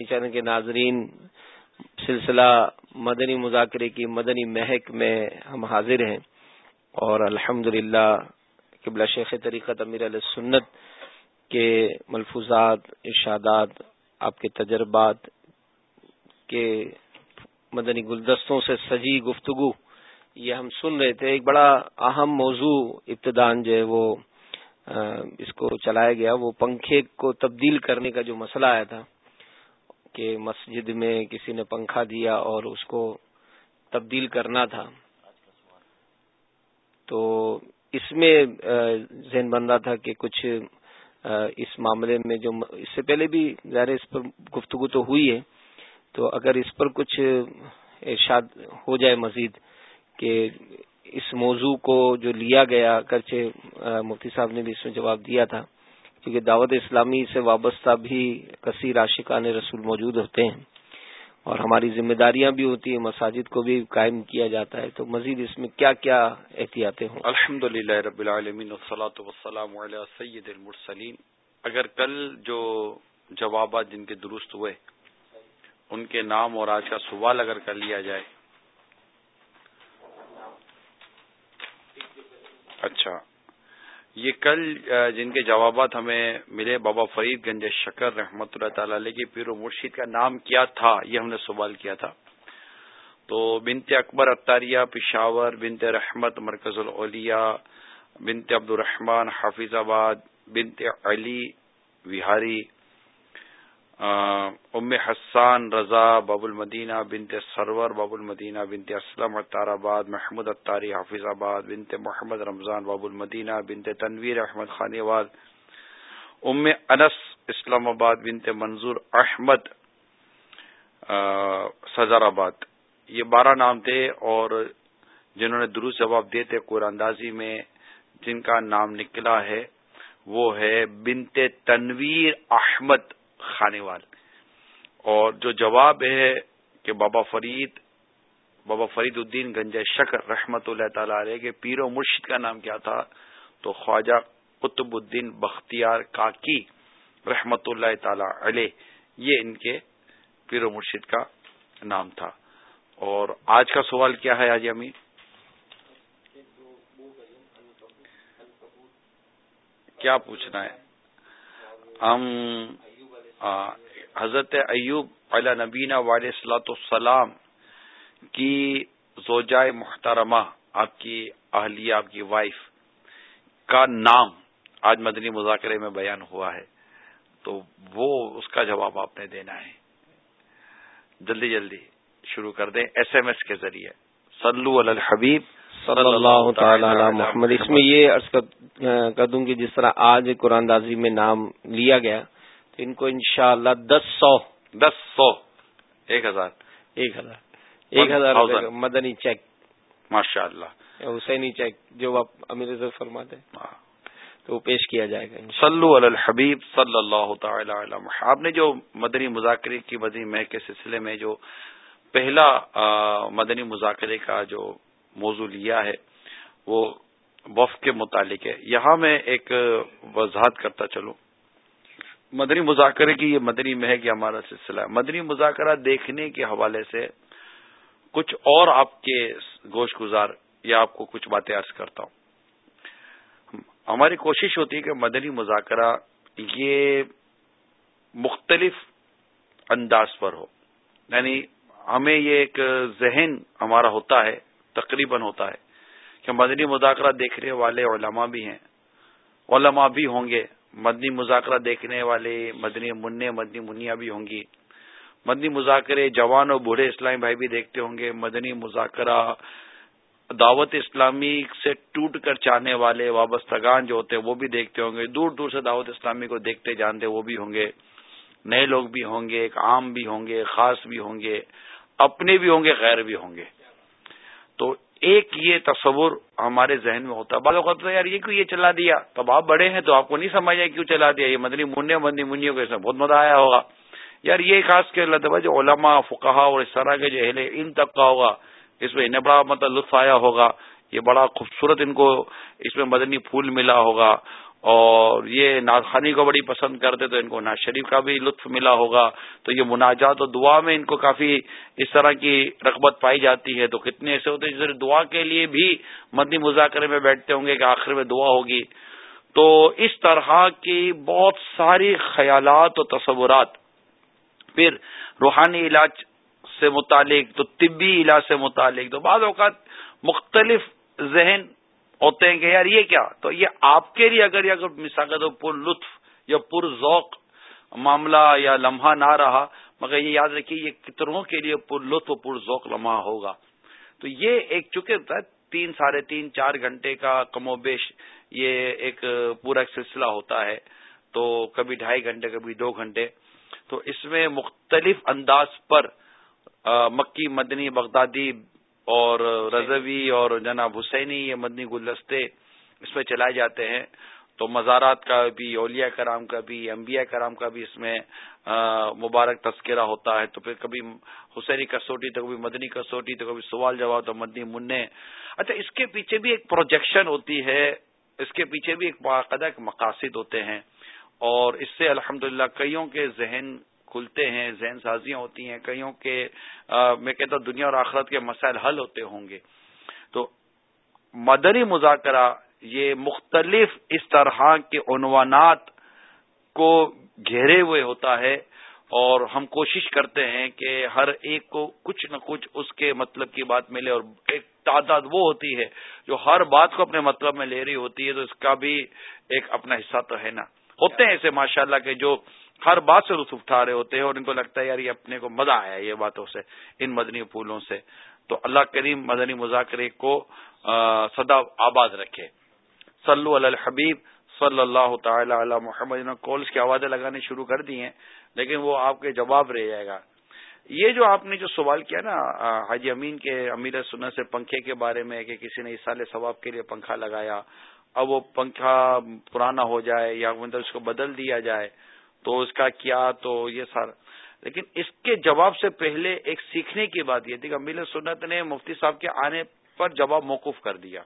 Channel کے ناظرین، سلسلہ مدنی مذاکرے کی مدنی مہک میں ہم حاضر ہیں اور الحمد للہ قبلہ شیخ طریقت امیر علیہ سنت کے ملفوظات، ارشادات، آپ کے تجربات کے مدنی گلدستوں سے سجی گفتگو، یہ ہم سن رہے تھے۔ ایک بڑا اہم موضوع ابتدان جو ہے وہ اس کو چلایا گیا، وہ پنکھے کو تبدیل کرنے کا جو مسئلہ آیا تھا۔ کہ مسجد میں کسی نے پنکھا دیا اور اس کو تبدیل کرنا تھا۔ تو اس میں ذہن بن رہا تھا کہ کچھ اس معاملے میں جو اس سے پہلے بھی ظاہر اس پر گفتگو تو ہوئی ہے۔ تو اگر اس پر کچھ ارشاد ہو جائے مزید کہ اس موضوع کو جو لیا گیا اگرچہ مفتی صاحب نے بھی اس میں جواب دیا تھا۔ کیونکہ دعوت اسلامی سے وابستہ بھی کثیر عاشقان رسول موجود ہوتے ہیں اور ہماری ذمہ داریاں بھی ہوتی ہیں، مساجد کو بھی قائم کیا جاتا ہے۔ تو مزید اس میں کیا کیا احتیاطیں ہوں؟ الحمد للہ رب العالمین وسلام علیہ سید المرسلین۔ اگر کل جو جوابات جن کے درست ہوئے، ان کے نام اور آج کا سوال اگر کر لیا جائے۔ اچھا۔ یہ کل جن کے جوابات ہمیں ملے، بابا فرید گنج شکر رحمت اللہ تعالی علیہ کی پیر و مرشید کا نام کیا تھا، یہ ہم نے سوال کیا تھا۔ تو بنت اکبر اتاریہ پشاور، بنت رحمت مرکز الاولیاء، بنت عبد الرحمان حافظ آباد، بنت علی وہاری ام حسان رضا باب المدینہ بنت سرور باب المدینہ بنت اسلم اطار آباد، محمود اطاری حافظ آباد، بنت محمد رمضان باب المدینہ، بنت تنویر احمد خانی آباد، ام انس اسلام آباد، بنت منظور احمد سزار آباد۔ یہ بارہ نام تھے اور جنہوں نے درست جواب دیے تھے قرآن اندازی میں، جن کا نام نکلا ہے، وہ ہے بنت تنویر احمد۔ خانے وال اور جو جواب ہے کہ بابا فرید بابا فرید الدین گنج شکر رحمت اللہ تعالی علیہ کے پیر و مرشد کا نام کیا تھا، تو خواجہ قطب الدین بختیار کاکی رحمت اللہ تعالی علیہ، یہ ان کے پیر و مرشد کا نام تھا۔ اور آج کا سوال کیا ہے آج امین کیا پوچھنا ہے؟ ہم حضرت ایوب علیہ نبینہ والے صلاۃ السلام کی زوجائے محترمہ آپ کی اہلیہ آپ کی وائف کا نام آج مدنی مذاکرے میں بیان ہوا ہے۔ تو وہ اس کا جواب آپ نے دینا ہے۔ جلدی جلدی شروع کر دیں ایس ایم ایس کے ذریعے۔ سلو الحبیب صلی اللہ تعالی محمد۔ اس میں یہ عرض کر دوں کہ جس طرح آج قرآن دازی میں نام لیا گیا ان کو انشاءاللہ دس سو دس سو۔ ایک ہزار۔ ایک ہزار۔ ایک ہزار مدنی چیک۔ ماشاء اللہ حسینی چیک جو آپ امیر فرماتے ہاں۔ تو وہ پیش کیا جائے گا۔ صلو علی الحبیب صلی اللہ تعالی آپ نے جو مدنی مذاکرے کی مدنی مہ کے سلسلے میں جو پہلا مدنی مذاکرے کا جو موضوع لیا ہے وہ وف کے متعلق ہے۔ یہاں میں ایک وضاحت کرتا چلوں۔ مدنی مذاکرے کی یہ مدنی مہک ہمارا سلسلہ ہے۔ مدنی مذاکرہ دیکھنے کے حوالے سے کچھ اور آپ کے گوشت گزار یا آپ کو کچھ باتیں عرض کرتا ہوں۔ ہماری کوشش ہوتی ہے کہ مدنی مذاکرہ یہ مختلف انداز پر ہو۔ یعنی ہمیں یہ ایک ذہن ہمارا ہوتا ہے، تقریباً ہوتا ہے کہ مدنی مذاکرہ دیکھنے والے علماء بھی ہیں، علماء بھی ہوں گے۔ مدنی مذاکرہ دیکھنے والے، مدنی منع، مدنی منیا بھی ہوں گی۔ مدنی مذاکرے جوان اور بوڑھے اسلامی بھائی بھی دیکھتے ہوں گے۔ مدنی مذاکرہ دعوت اسلامی سے ٹوٹ کر چاہنے والے، وابستگان جو ہوتے ہیں وہ بھی دیکھتے ہوں گے۔ دور دور سے دعوت اسلامی کو دیکھتے جانتے وہ بھی ہوں گے۔ نئے لوگ بھی ہوں گے، ایک عام بھی ہوں گے، خاص بھی ہوں گے، اپنے بھی ہوں گے، غیر بھی ہوں گے۔ تو ایک یہ تصور ہمارے ذہن میں ہوتا ہے۔ بعض اوقات یار یہ کیوں یہ چلا دیا؟ تب آپ بڑے ہیں تو آپ کو نہیں سمجھ آئے کیوں چلا دیا؟ یہ مدنی منع مدنی منیوں کو اس میں بہت مزہ آیا ہوگا۔ یار یہ خاص کر اللہ جو علماء فقہا اور اس طرح کے جو اہل ان تک کا ہوگا، اس میں انہیں بڑا مطلب لطف آیا ہوگا۔ یہ بڑا خوبصورت ان کو اس میں مدنی پھول ملا ہوگا۔ اور یہ ناز کو بڑی پسند کرتے تو ان کو ناز شریف کا بھی لطف ملا ہوگا۔ تو یہ مناجات اور دعا میں ان کو کافی اس طرح کی رغبت پائی جاتی ہے۔ تو کتنے ایسے ہوتے ہیں دعا کے لیے بھی مدنی مذاکرے میں بیٹھتے ہوں گے کہ آخر میں دعا ہوگی۔ تو اس طرح کی بہت ساری خیالات اور تصورات۔ پھر روحانی علاج سے متعلق، تو طبی علاج سے متعلق۔ تو بعض اوقات مختلف ذہن ہوتے ہیں کہ یار یہ کیا؟ تو یہ آپ کے لیے اگر یہ مثال تو پر لطف یا پر ذوق معاملہ یا لمحہ نہ رہا، مگر یہ یاد رکھیے یہ کتنوں کے لیے پر لطف و پر ذوق لمحہ ہوگا۔ تو یہ ایک چکے تین ساڑھے تین چار گھنٹے کا کم و بیش یہ ایک پورا ایک سلسلہ ہوتا ہے۔ تو کبھی ڈھائی گھنٹے، کبھی دو گھنٹے۔ تو اس میں مختلف انداز پر مکی، مدنی، بغدادی اور رضوی اور جناب حسینی یہ مدنی گلدستے اس میں چلائے جاتے ہیں۔ تو مزارات کا بھی اولیاء کرام کا بھی انبیاء کرام کا بھی اس میں مبارک تذکرہ ہوتا ہے۔ تو پھر کبھی حسینی کسوٹی تو کبھی مدنی کسوٹی تو کبھی سوال جواب تو مدنی منع۔ اچھا اس کے پیچھے بھی ایک پروجیکشن ہوتی ہے۔ اس کے پیچھے بھی ایک باقاعدہ مقاصد ہوتے ہیں۔ اور اس سے الحمدللہ کئیوں کے ذہن کھلتے ہیں، ذہن سازیاں ہوتی ہیں، کئیوں کے میں کہتا ہوں دنیا اور آخرت کے مسائل حل ہوتے ہوں گے۔ تو مدنی مذاکرہ، یہ مختلف اس طرح کے عنوانات کو گھیرے ہوئے ہوتا ہے اور ہم کوشش کرتے ہیں کہ ہر ایک کو کچھ نہ کچھ اس کے مطلب کی بات ملے اور ایک تعداد وہ ہوتی ہے جو ہر بات کو اپنے مطلب میں لے رہی ہوتی ہے، تو اس کا بھی ایک اپنا حصہ تو ہے نا۔ ہوتے ہیں ایسے ماشاء اللہ کے جو ہر بات سے لطف اٹھا رہے ہوتے ہیں اور ان کو لگتا ہے یار یہ اپنے کو مزہ آیا یہ باتوں سے، ان مدنی پھولوں سے۔ تو اللہ کریم مدنی مذاکرے کو سدا آباد رکھے۔ صلو علی الحبیب، صلی اللہ تعالی علی محمد۔ کالس کی آوازیں لگانے شروع کر دی ہیں، لیکن وہ آپ کے جواب رہ جائے گا۔ یہ جو آپ نے جو سوال کیا نا حاجی امین کے امیر سنت سے پنکھے کے بارے میں کہ کسی نے اس سال ثواب کے لیے پنکھا لگایا، اب وہ پنکھا پرانا ہو جائے یا مطلب اس کو بدل دیا جائے تو اس کا کیا تو یہ سارا۔ لیکن اس کے جواب سے پہلے ایک سیکھنے کی بات یہ تھی کہ امیل سنت نے مفتی صاحب کے آنے پر جواب موقف کر دیا۔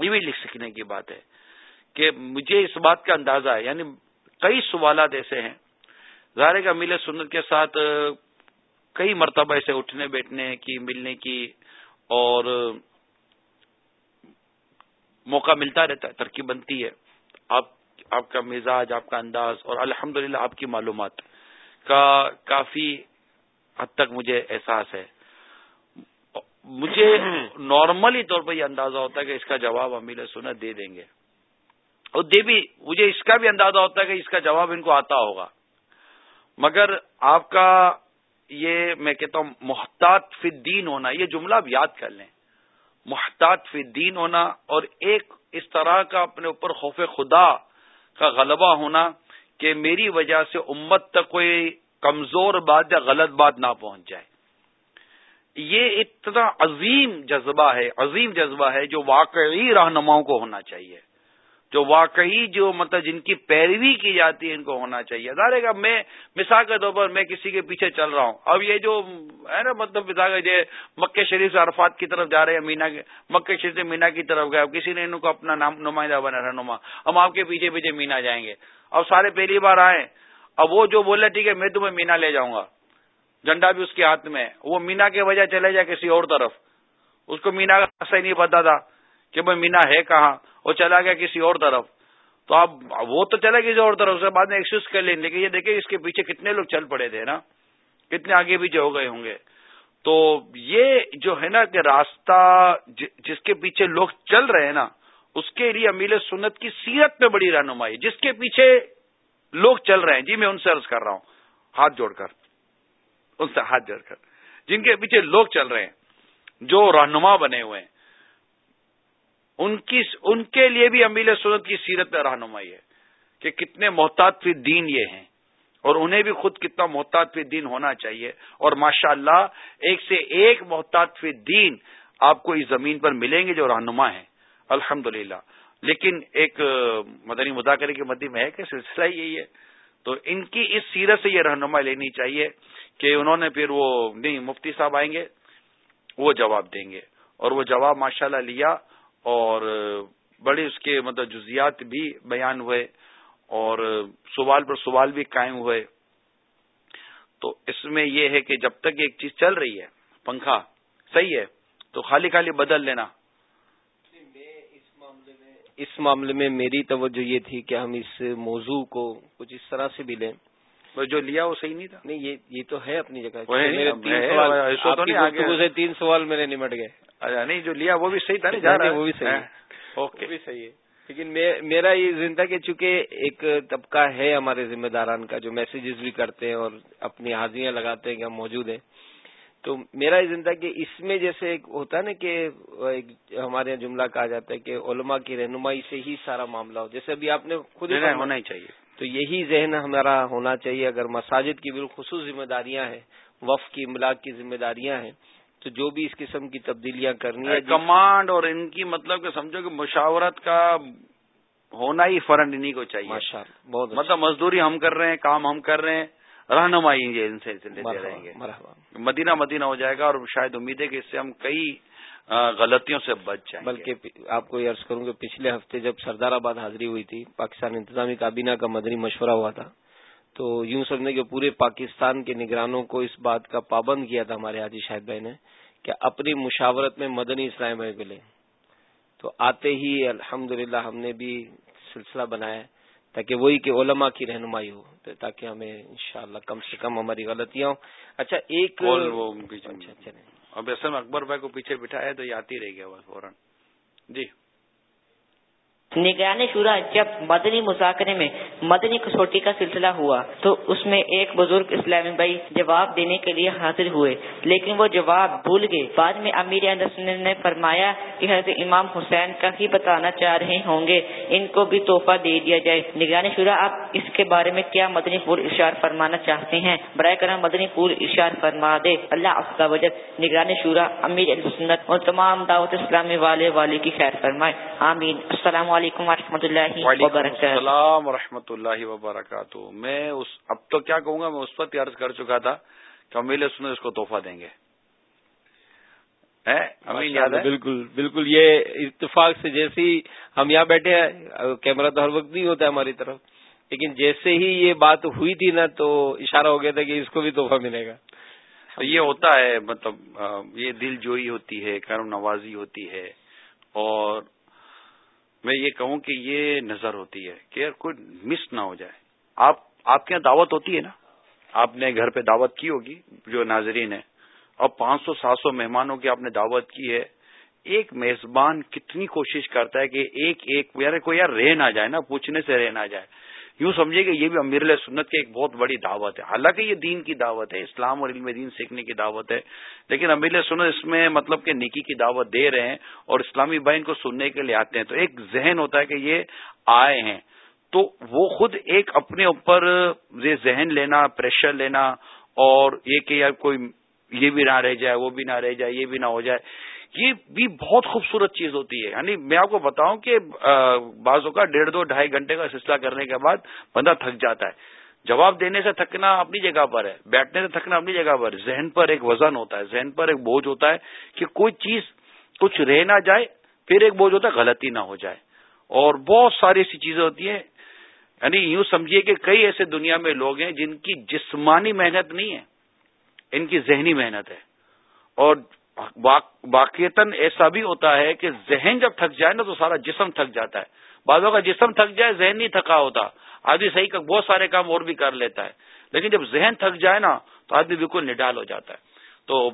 یہ بھی لکھ سیکھنے کی بات ہے کہ مجھے اس بات کا اندازہ ہے یعنی کئی سوالات ایسے ہیں۔ ظاہر کا امیل سنت کے ساتھ کئی مرتبہ ایسے اٹھنے بیٹھنے کی، ملنے کی اور موقع ملتا رہتا ہے ترقی بنتی ہے۔ آپ آپ کا مزاج، آپ کا انداز اور الحمد آپ کی معلومات کا کافی حد تک مجھے احساس ہے۔ مجھے نارملی طور پر یہ اندازہ ہوتا ہے کہ اس کا جواب امیل سنا دے دیں گے۔ اور دے بھی، مجھے اس کا بھی اندازہ ہوتا ہے کہ اس کا جواب ان کو آتا ہوگا۔ مگر آپ کا یہ میں کہتا ہوں محتاط فی دین ہونا، یہ جملہ آپ یاد کر لیں۔ محتاط فی دین ہونا اور ایک اس طرح کا اپنے اوپر خوف خدا کا غلبہ ہونا کہ میری وجہ سے امت تک کوئی کمزور بات یا غلط بات نہ پہنچ جائے۔ یہ اتنا عظیم جذبہ ہے، عظیم جذبہ ہے جو واقعی رہنماؤں کو ہونا چاہیے۔ جو واقعی جو مطلب جن کی پیروی کی جاتی ہے، ان کو ہونا چاہیے۔ ظاہر گا میں مثال کے طور پر میں کسی کے پیچھے چل رہا ہوں۔ اب یہ جو ہے نا مطلب مثال یہ مکہ شریف سے عرفات کی طرف جا رہے ہیں، مینا کے مکہ شریف سے مینا کی طرف گئے۔ کسی نے ان کو اپنا نام نمائندہ بنا رہنما ہم آپ کے پیچھے پیچھے مینا جائیں گے۔ اب سارے پہلی بار آئے اب وہ جو بولے، ٹھیک ہے، میں تمہیں مینا لے جاؤں گا۔ جھنڈا بھی اس کے ہاتھ میں وہ مینا کے وجہ چلے جائے کسی اور طرف۔ اس کو مینا کا نہیں پتا تھا کہ بھائی مینا ہے کہاں۔ وہ چلا گیا کسی اور طرف۔ تو آپ وہ تو چلا کسی اور طرف سے بعد میں ایکسکیوز کر لیں لیکن یہ دیکھیں اس کے پیچھے کتنے لوگ چل پڑے تھے نا۔ کتنے آگے پیچھے ہو گئے ہوں گے۔ تو یہ جو ہے نا کہ راستہ جس کے پیچھے لوگ چل رہے ہیں نا، اس کے لیے امیل سنت کی سیرت میں بڑی رہنمائی جس کے پیچھے لوگ چل رہے ہیں۔ جی میں ان سے عرض کر رہا ہوں۔ ہاتھ جوڑ کر۔ ان سے ہاتھ جوڑ کر۔ جن کے پیچھے لوگ چل رہے ہیں، جو رہنما بنے ہوئے ہیں۔ ان کی ان کے لیے بھی امیل سنت کی سیرت میں رہنمائی ہے کہ کتنے محتاط فی دین یہ ہیں اور انہیں بھی خود کتنا محتاط فی دین ہونا چاہیے اور ماشاء اللہ ایک سے ایک محتاط فی دین آپ کو اس زمین پر ملیں گے جو رہنما ہیں۔ الحمد لیکن ایک مدنی مذاکرے کے مدی میں ہے کہ سلسلہ یہی ہے۔ تو ان کی اس سیرت سے یہ رہنما لینی چاہیے کہ انہوں نے پھر وہ، نہیں، مفتی صاحب آئیں گے، وہ جواب دیں گے۔ اور وہ جواب ماشاءاللہ لیا اور بڑے اس کے مطلب جزیات بھی بیان ہوئے اور سوال پر سوال بھی قائم ہوئے۔ تو اس میں یہ ہے کہ جب تک ایک چیز چل رہی ہے پنکھا صحیح ہے تو خالی خالی بدل لینا۔ اس معاملے میں میری توجہ یہ تھی کہ ہم اس موضوع کو کچھ اس طرح سے بھی لیں۔ جو لیا وہ صحیح نہیں تھا۔ نہیں یہ یہ تو ہے اپنی جگہ۔ تین سوال میرے نمٹ گئے۔ اچھا نہیں جو لیا وہ بھی صحیح تھا نہیں وہ بھی صحیح ہے۔ اوکے۔ بھی صحیح ہے۔ لیکن میرا یہ زندہ کہ چونکہ ایک طبقہ ہے ہمارے ذمہ داران کا جو میسیجز بھی کرتے ہیں اور اپنی حاضریاں لگاتے ہیں کہ ہم موجود ہیں تو میرا یہ زندہ کہ اس میں جیسے ایک ہوتا ہے نا کہ ہمارے یہاں جملہ کہا جاتا ہے کہ علماء کی رہنمائی سے ہی سارا معاملہ ہو جیسے ابھی آپ نے خود ہونا ہی چاہیے۔ تو یہی ذہن ہمارا ہونا چاہیے اگر مساجد کی بالخصوص ذمہ داریاں ہیں وف کی املاک کی ذمہ داریاں ہیں تو جو بھی اس قسم کی تبدیلیاں کرنی ہے کمانڈ اور ان کی مطلب کہ سمجھو کہ مشاورت کا ہونا ہی فرنٹ انہیں کو چاہیے۔ بہت مطلب مزدوری ہم کر رہے ہیں کام ہم کر رہے ہیں رہنمائی ان سے رہیں گے مدینہ مدینہ ہو جائے گا اور شاید امید ہے کہ اس سے ہم کئی غلطیوں سے بچ جائیں بلکہ آپ کو یہ عرض کروں کہ پچھلے ہفتے جب سردار آباد حاضری ہوئی تھی پاکستان انتظامی کابینہ کا مدنی مشورہ ہوا تھا تو یوں سمجھنے کہ پورے پاکستان کے نگرانوں کو اس بات کا پابند کیا تھا ہمارے حاجی شاہد بھائی نے کہ اپنی مشاورت میں مدنی اسلام بھائی کو لیں۔ تو آتے ہی الحمد ہم نے بھی سلسلہ بنایا تاکہ وہی کہ علماء کی رہنمائی ہو تاکہ ہمیں انشاءاللہ کم سے کم ہماری غلطیاں ہوں۔ اچھا ایک اچھا اب میں اکبر بھائی کو پیچھے بٹھایا تو یہ آتی رہ گیا فوراً۔ جی۔ نگرانی شورا جب مدنی مذاکرے میں مدنی کسوٹی کا سلسلہ ہوا تو اس میں ایک بزرگ اسلامی بھائی جواب دینے کے لیے حاضر ہوئے، لیکن وہ جواب بھول گئے۔ بعد میں امیر نے فرمایا کہ حضرت امام حسین کا ہی بتانا چاہ رہے ہوں گے، ان کو بھی تحفہ دے دیا جائے۔ نگرانی شورا، آپ اس کے بارے میں کیا مدنی پور اشار فرمانا چاہتے ہیں؟ برائے کرم مدنی پور اشار فرما دے۔ اللہ افزا وجد۔ نگرانی شورا، امیر سنت اور تمام دعوت اسلامی والے والے کی خیر فرمائے۔ آمین۔ السلام علیکم۔ علیکم و رحمۃ اللہ وبرکاتہ۔ السلام و رحمۃ اللہ وبرکاتہ۔ میں اس اب تو کیا کہوں گا؟ میں اس وقت عرض کر چکا تھا کہ امیل سن اس کو تحفہ دیں گے۔ بالکل بالکل یہ اتفاق سے جیسے ہی ہم یہاں بیٹھے ہیں کیمرہ تو ہر وقت نہیں ہوتا ہے ہماری طرف۔ لیکن جیسے ہی یہ بات ہوئی تھی نا تو اشارہ ہو گیا تھا کہ اس کو بھی تحفہ ملے گا۔ یہ ہوتا ہے مطلب یہ دل جوئی ہوتی ہے کرم نوازی ہوتی ہے اور میں یہ کہوں کہ یہ نظر ہوتی ہے کہ یار کوئی مس نہ ہو جائے۔ آپ آپ کے یہاں دعوت ہوتی ہے نا؟ آپ نے گھر پہ دعوت کی ہوگی، جو ناظرین ہے اور پانچ سو، سات سو مہمانوں کی آپ نے دعوت کی ہے۔ ایک میزبان کتنی کوشش کرتا ہے کہ ایک ایک، یار کوئی یار رہ نہ جائے نا، پوچھنے سے رہ نہ جائے۔ یوں سمجھے کہ یہ بھی امیر سنت کی ایک بہت بڑی دعوت ہے۔ حالانکہ یہ دین کی دعوت ہے، اسلام اور علم دین سیکھنے کی دعوت ہے، لیکن امیر سنت اس میں مطلب کہ نکی کی دعوت دے رہے ہیں اور اسلامی بہن کو سننے کے لیے آتے ہیں۔ تو ایک ذہن ہوتا ہے کہ یہ آئے ہیں۔ تو وہ خود ایک اپنے اوپر یہ ذہن لینا پریشر لینا اور یہ کہ یار کوئی یہ بھی نہ رہ جائے، وہ بھی نہ رہ جائے، یہ بھی نہ ہو جائے۔ یہ بھی بہت خوبصورت چیز ہوتی ہے۔ یعنی میں آپ کو بتاؤں کہ بعضوں کا ڈیڑھ دو ڈھائی گھنٹے کا سلسلہ کرنے کے بعد بندہ تھک جاتا ہے۔ جواب دینے سے تھکنا اپنی جگہ پر ہے، بیٹھنے سے تھکنا اپنی جگہ پر ذہن پر ایک وزن ہوتا ہے، ذہن پر ایک بوجھ ہوتا ہے کہ کوئی چیز کچھ رہ نہ جائے، پھر ایک بوجھ ہوتا ہے غلطی نہ ہو جائے۔ اور بہت ساری ایسی چیزیں ہوتی ہیں۔ یعنی یوں سمجھیے کہ کئی ایسے دنیا میں لوگ ہیں جن کی جسمانی محنت نہیں ہے، ان کی ذہنی محنت ہے۔ اور باقیتاً ایسا بھی ہوتا ہے کہ ذہن جب تھک جائے نا تو سارا جسم تھک جاتا ہے۔ بعضوں کا جسم تھک جائے، ذہن نہیں تھکا ہوتا۔ آدمی صحیح کا بہت سارے کام اور بھی کر لیتا ہے۔ لیکن جب ذہن تھک جائے نا تو آدمی بالکل نڈال ہو جاتا ہے۔ تو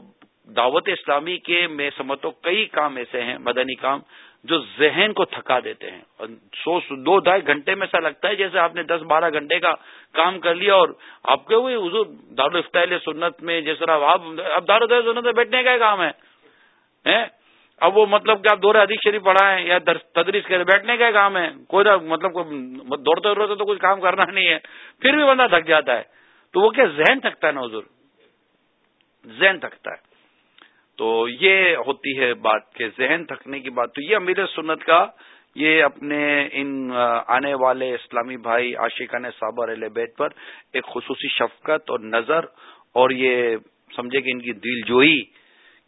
دعوت اسلامی کے میں سمجھتا ہوں کئی کام ایسے ہیں، مدنی کام، جو ذہن کو تھکا دیتے ہیں۔ اور سو دو ڈھائی گھنٹے میں ایسا لگتا ہے جیسے آپ نے دس بارہ گھنٹے کا کام کر لیا اور آپ کے ہوئے حضور دارالفتل سنت میں جس طرح آپ، اب دار سنت میں بیٹھنے کا کام ہے۔ اب وہ مطلب کہ آپ دورے ادیک شریف پڑھائیں یا تدریس کرے بیٹھنے کا کام ہے۔ کوئی مطلب دوڑتے دوڑتے تو کچھ کام کرنا نہیں ہے۔ پھر بھی بندہ تھک جاتا ہے۔ تو وہ کیا ذہن تھکتا ہے نا حضور؟ ذہن تھکتا ہے۔ تو یہ ہوتی ہے بات کہ ذہن تھکنے کی بات۔ تو یہ امیر سنت کا، یہ اپنے ان آنے والے اسلامی بھائی عاشقان صابر علیہ بیت پر ایک خصوصی شفقت اور نظر اور یہ سمجھے کہ ان کی دل جوئی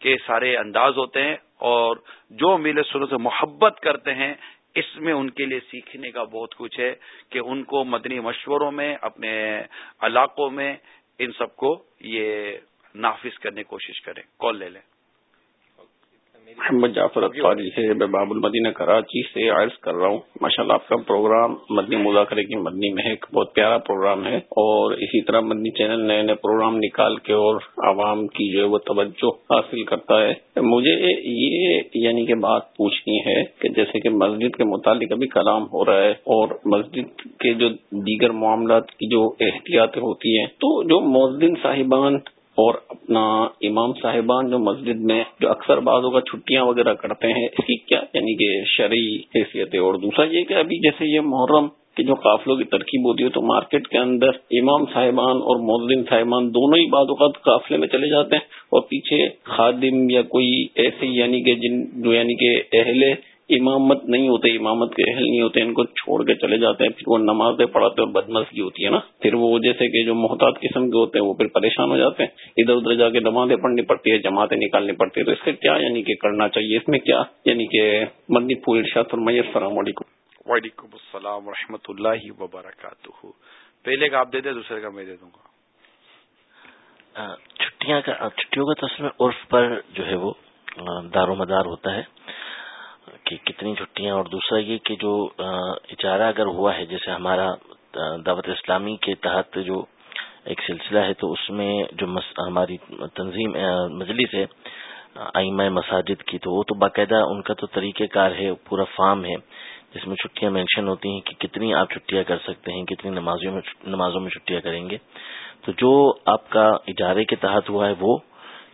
کے سارے انداز ہوتے ہیں اور جو میل سنت سے محبت کرتے ہیں، اس میں ان کے لیے سیکھنے کا بہت کچھ ہے کہ ان کو مدنی مشوروں میں، اپنے علاقوں میں ان سب کو یہ نافذ کرنے کی کوشش کریں۔ کال لے لیں۔ محمد جعفر اطفاری سے میں باب المدینہ کراچی سے عرض کر رہا ہوں۔ ماشاء اللہ آپ کا پروگرام مدنی مذاکرے کی مدنی مہک بہت پیارا پروگرام ہے اور اسی طرح مدنی چینل نئے نئے پروگرام نکال کے اور عوام کی جو ہے وہ توجہ حاصل کرتا ہے۔ مجھے یہ یعنی کہ بات پوچھنی ہے کہ جیسے کہ مسجد کے متعلق ابھی کلام ہو رہا ہے اور مسجد کے جو دیگر معاملات کی جو احتیاطیں ہوتی ہیں تو جو مؤذن صاحبان اور اپنا امام صاحبان جو مسجد میں جو اکثر بعضوں کا چھٹیاں وغیرہ کرتے ہیں، اس کی کیا یعنی کہ شرعی حیثیت ہے؟ اور دوسرا یہ کہ ابھی جیسے یہ محرم کی جو قافلوں کی ترکیب ہوتی ہے، تو مارکیٹ کے اندر امام صاحبان اور مولدین صاحبان دونوں ہی بعض اوقات قافلے میں چلے جاتے ہیں اور پیچھے خادم یا کوئی ایسے یعنی کہ جن جو یعنی کہ اہل امامت نہیں ہوتے امامت کے اہل نہیں ہوتے ان کو چھوڑ کے چلے جاتے ہیں پھر وہ نمازیں پڑھاتے اور بدمزگی ہوتی ہے نا۔ پھر وہ جیسے کہ جو محتاط قسم کے ہوتے ہیں وہ پھر پریشان ہو جاتے ہیں۔ ادھر ادھر جا کے نمازیں پڑھنی پڑتی ہے جماعتیں نکالنی پڑتی ہے تو اس سے کیا یعنی کہ کرنا چاہیے؟ اس میں کیا یعنی کہ مدنی پور ارشاد فرمائیے۔ السلام علیکم۔ وعلیکم السلام و رحمۃ اللہ وبرکاتہ۔ پہلے کا آپ دے دیں دوسرے کا میں دے دوں گا۔ چھٹیاں کا چھٹیوں کا تصویر عرف پر جو ہے وہ دار و مدار ہوتا ہے۔ کہ کتنی چھٹیاں اور دوسرا یہ کہ جو اچارہ اگر ہوا ہے، جیسے ہمارا دعوت اسلامی کے تحت جو ایک سلسلہ ہے، تو اس میں جو ہماری تنظیم مجلس ہے، آئمہ مساجد کی، تو وہ تو باقاعدہ ان کا تو طریقہ کار ہے، پورا فارم ہے، جس میں چھٹیاں مینشن ہوتی ہیں کہ کتنی آپ چھٹیاں کر سکتے ہیں، کتنی نمازوں میں نمازوں میں چھٹیاں کریں گے۔ تو جو آپ کا اجارے کے تحت ہوا ہے، وہ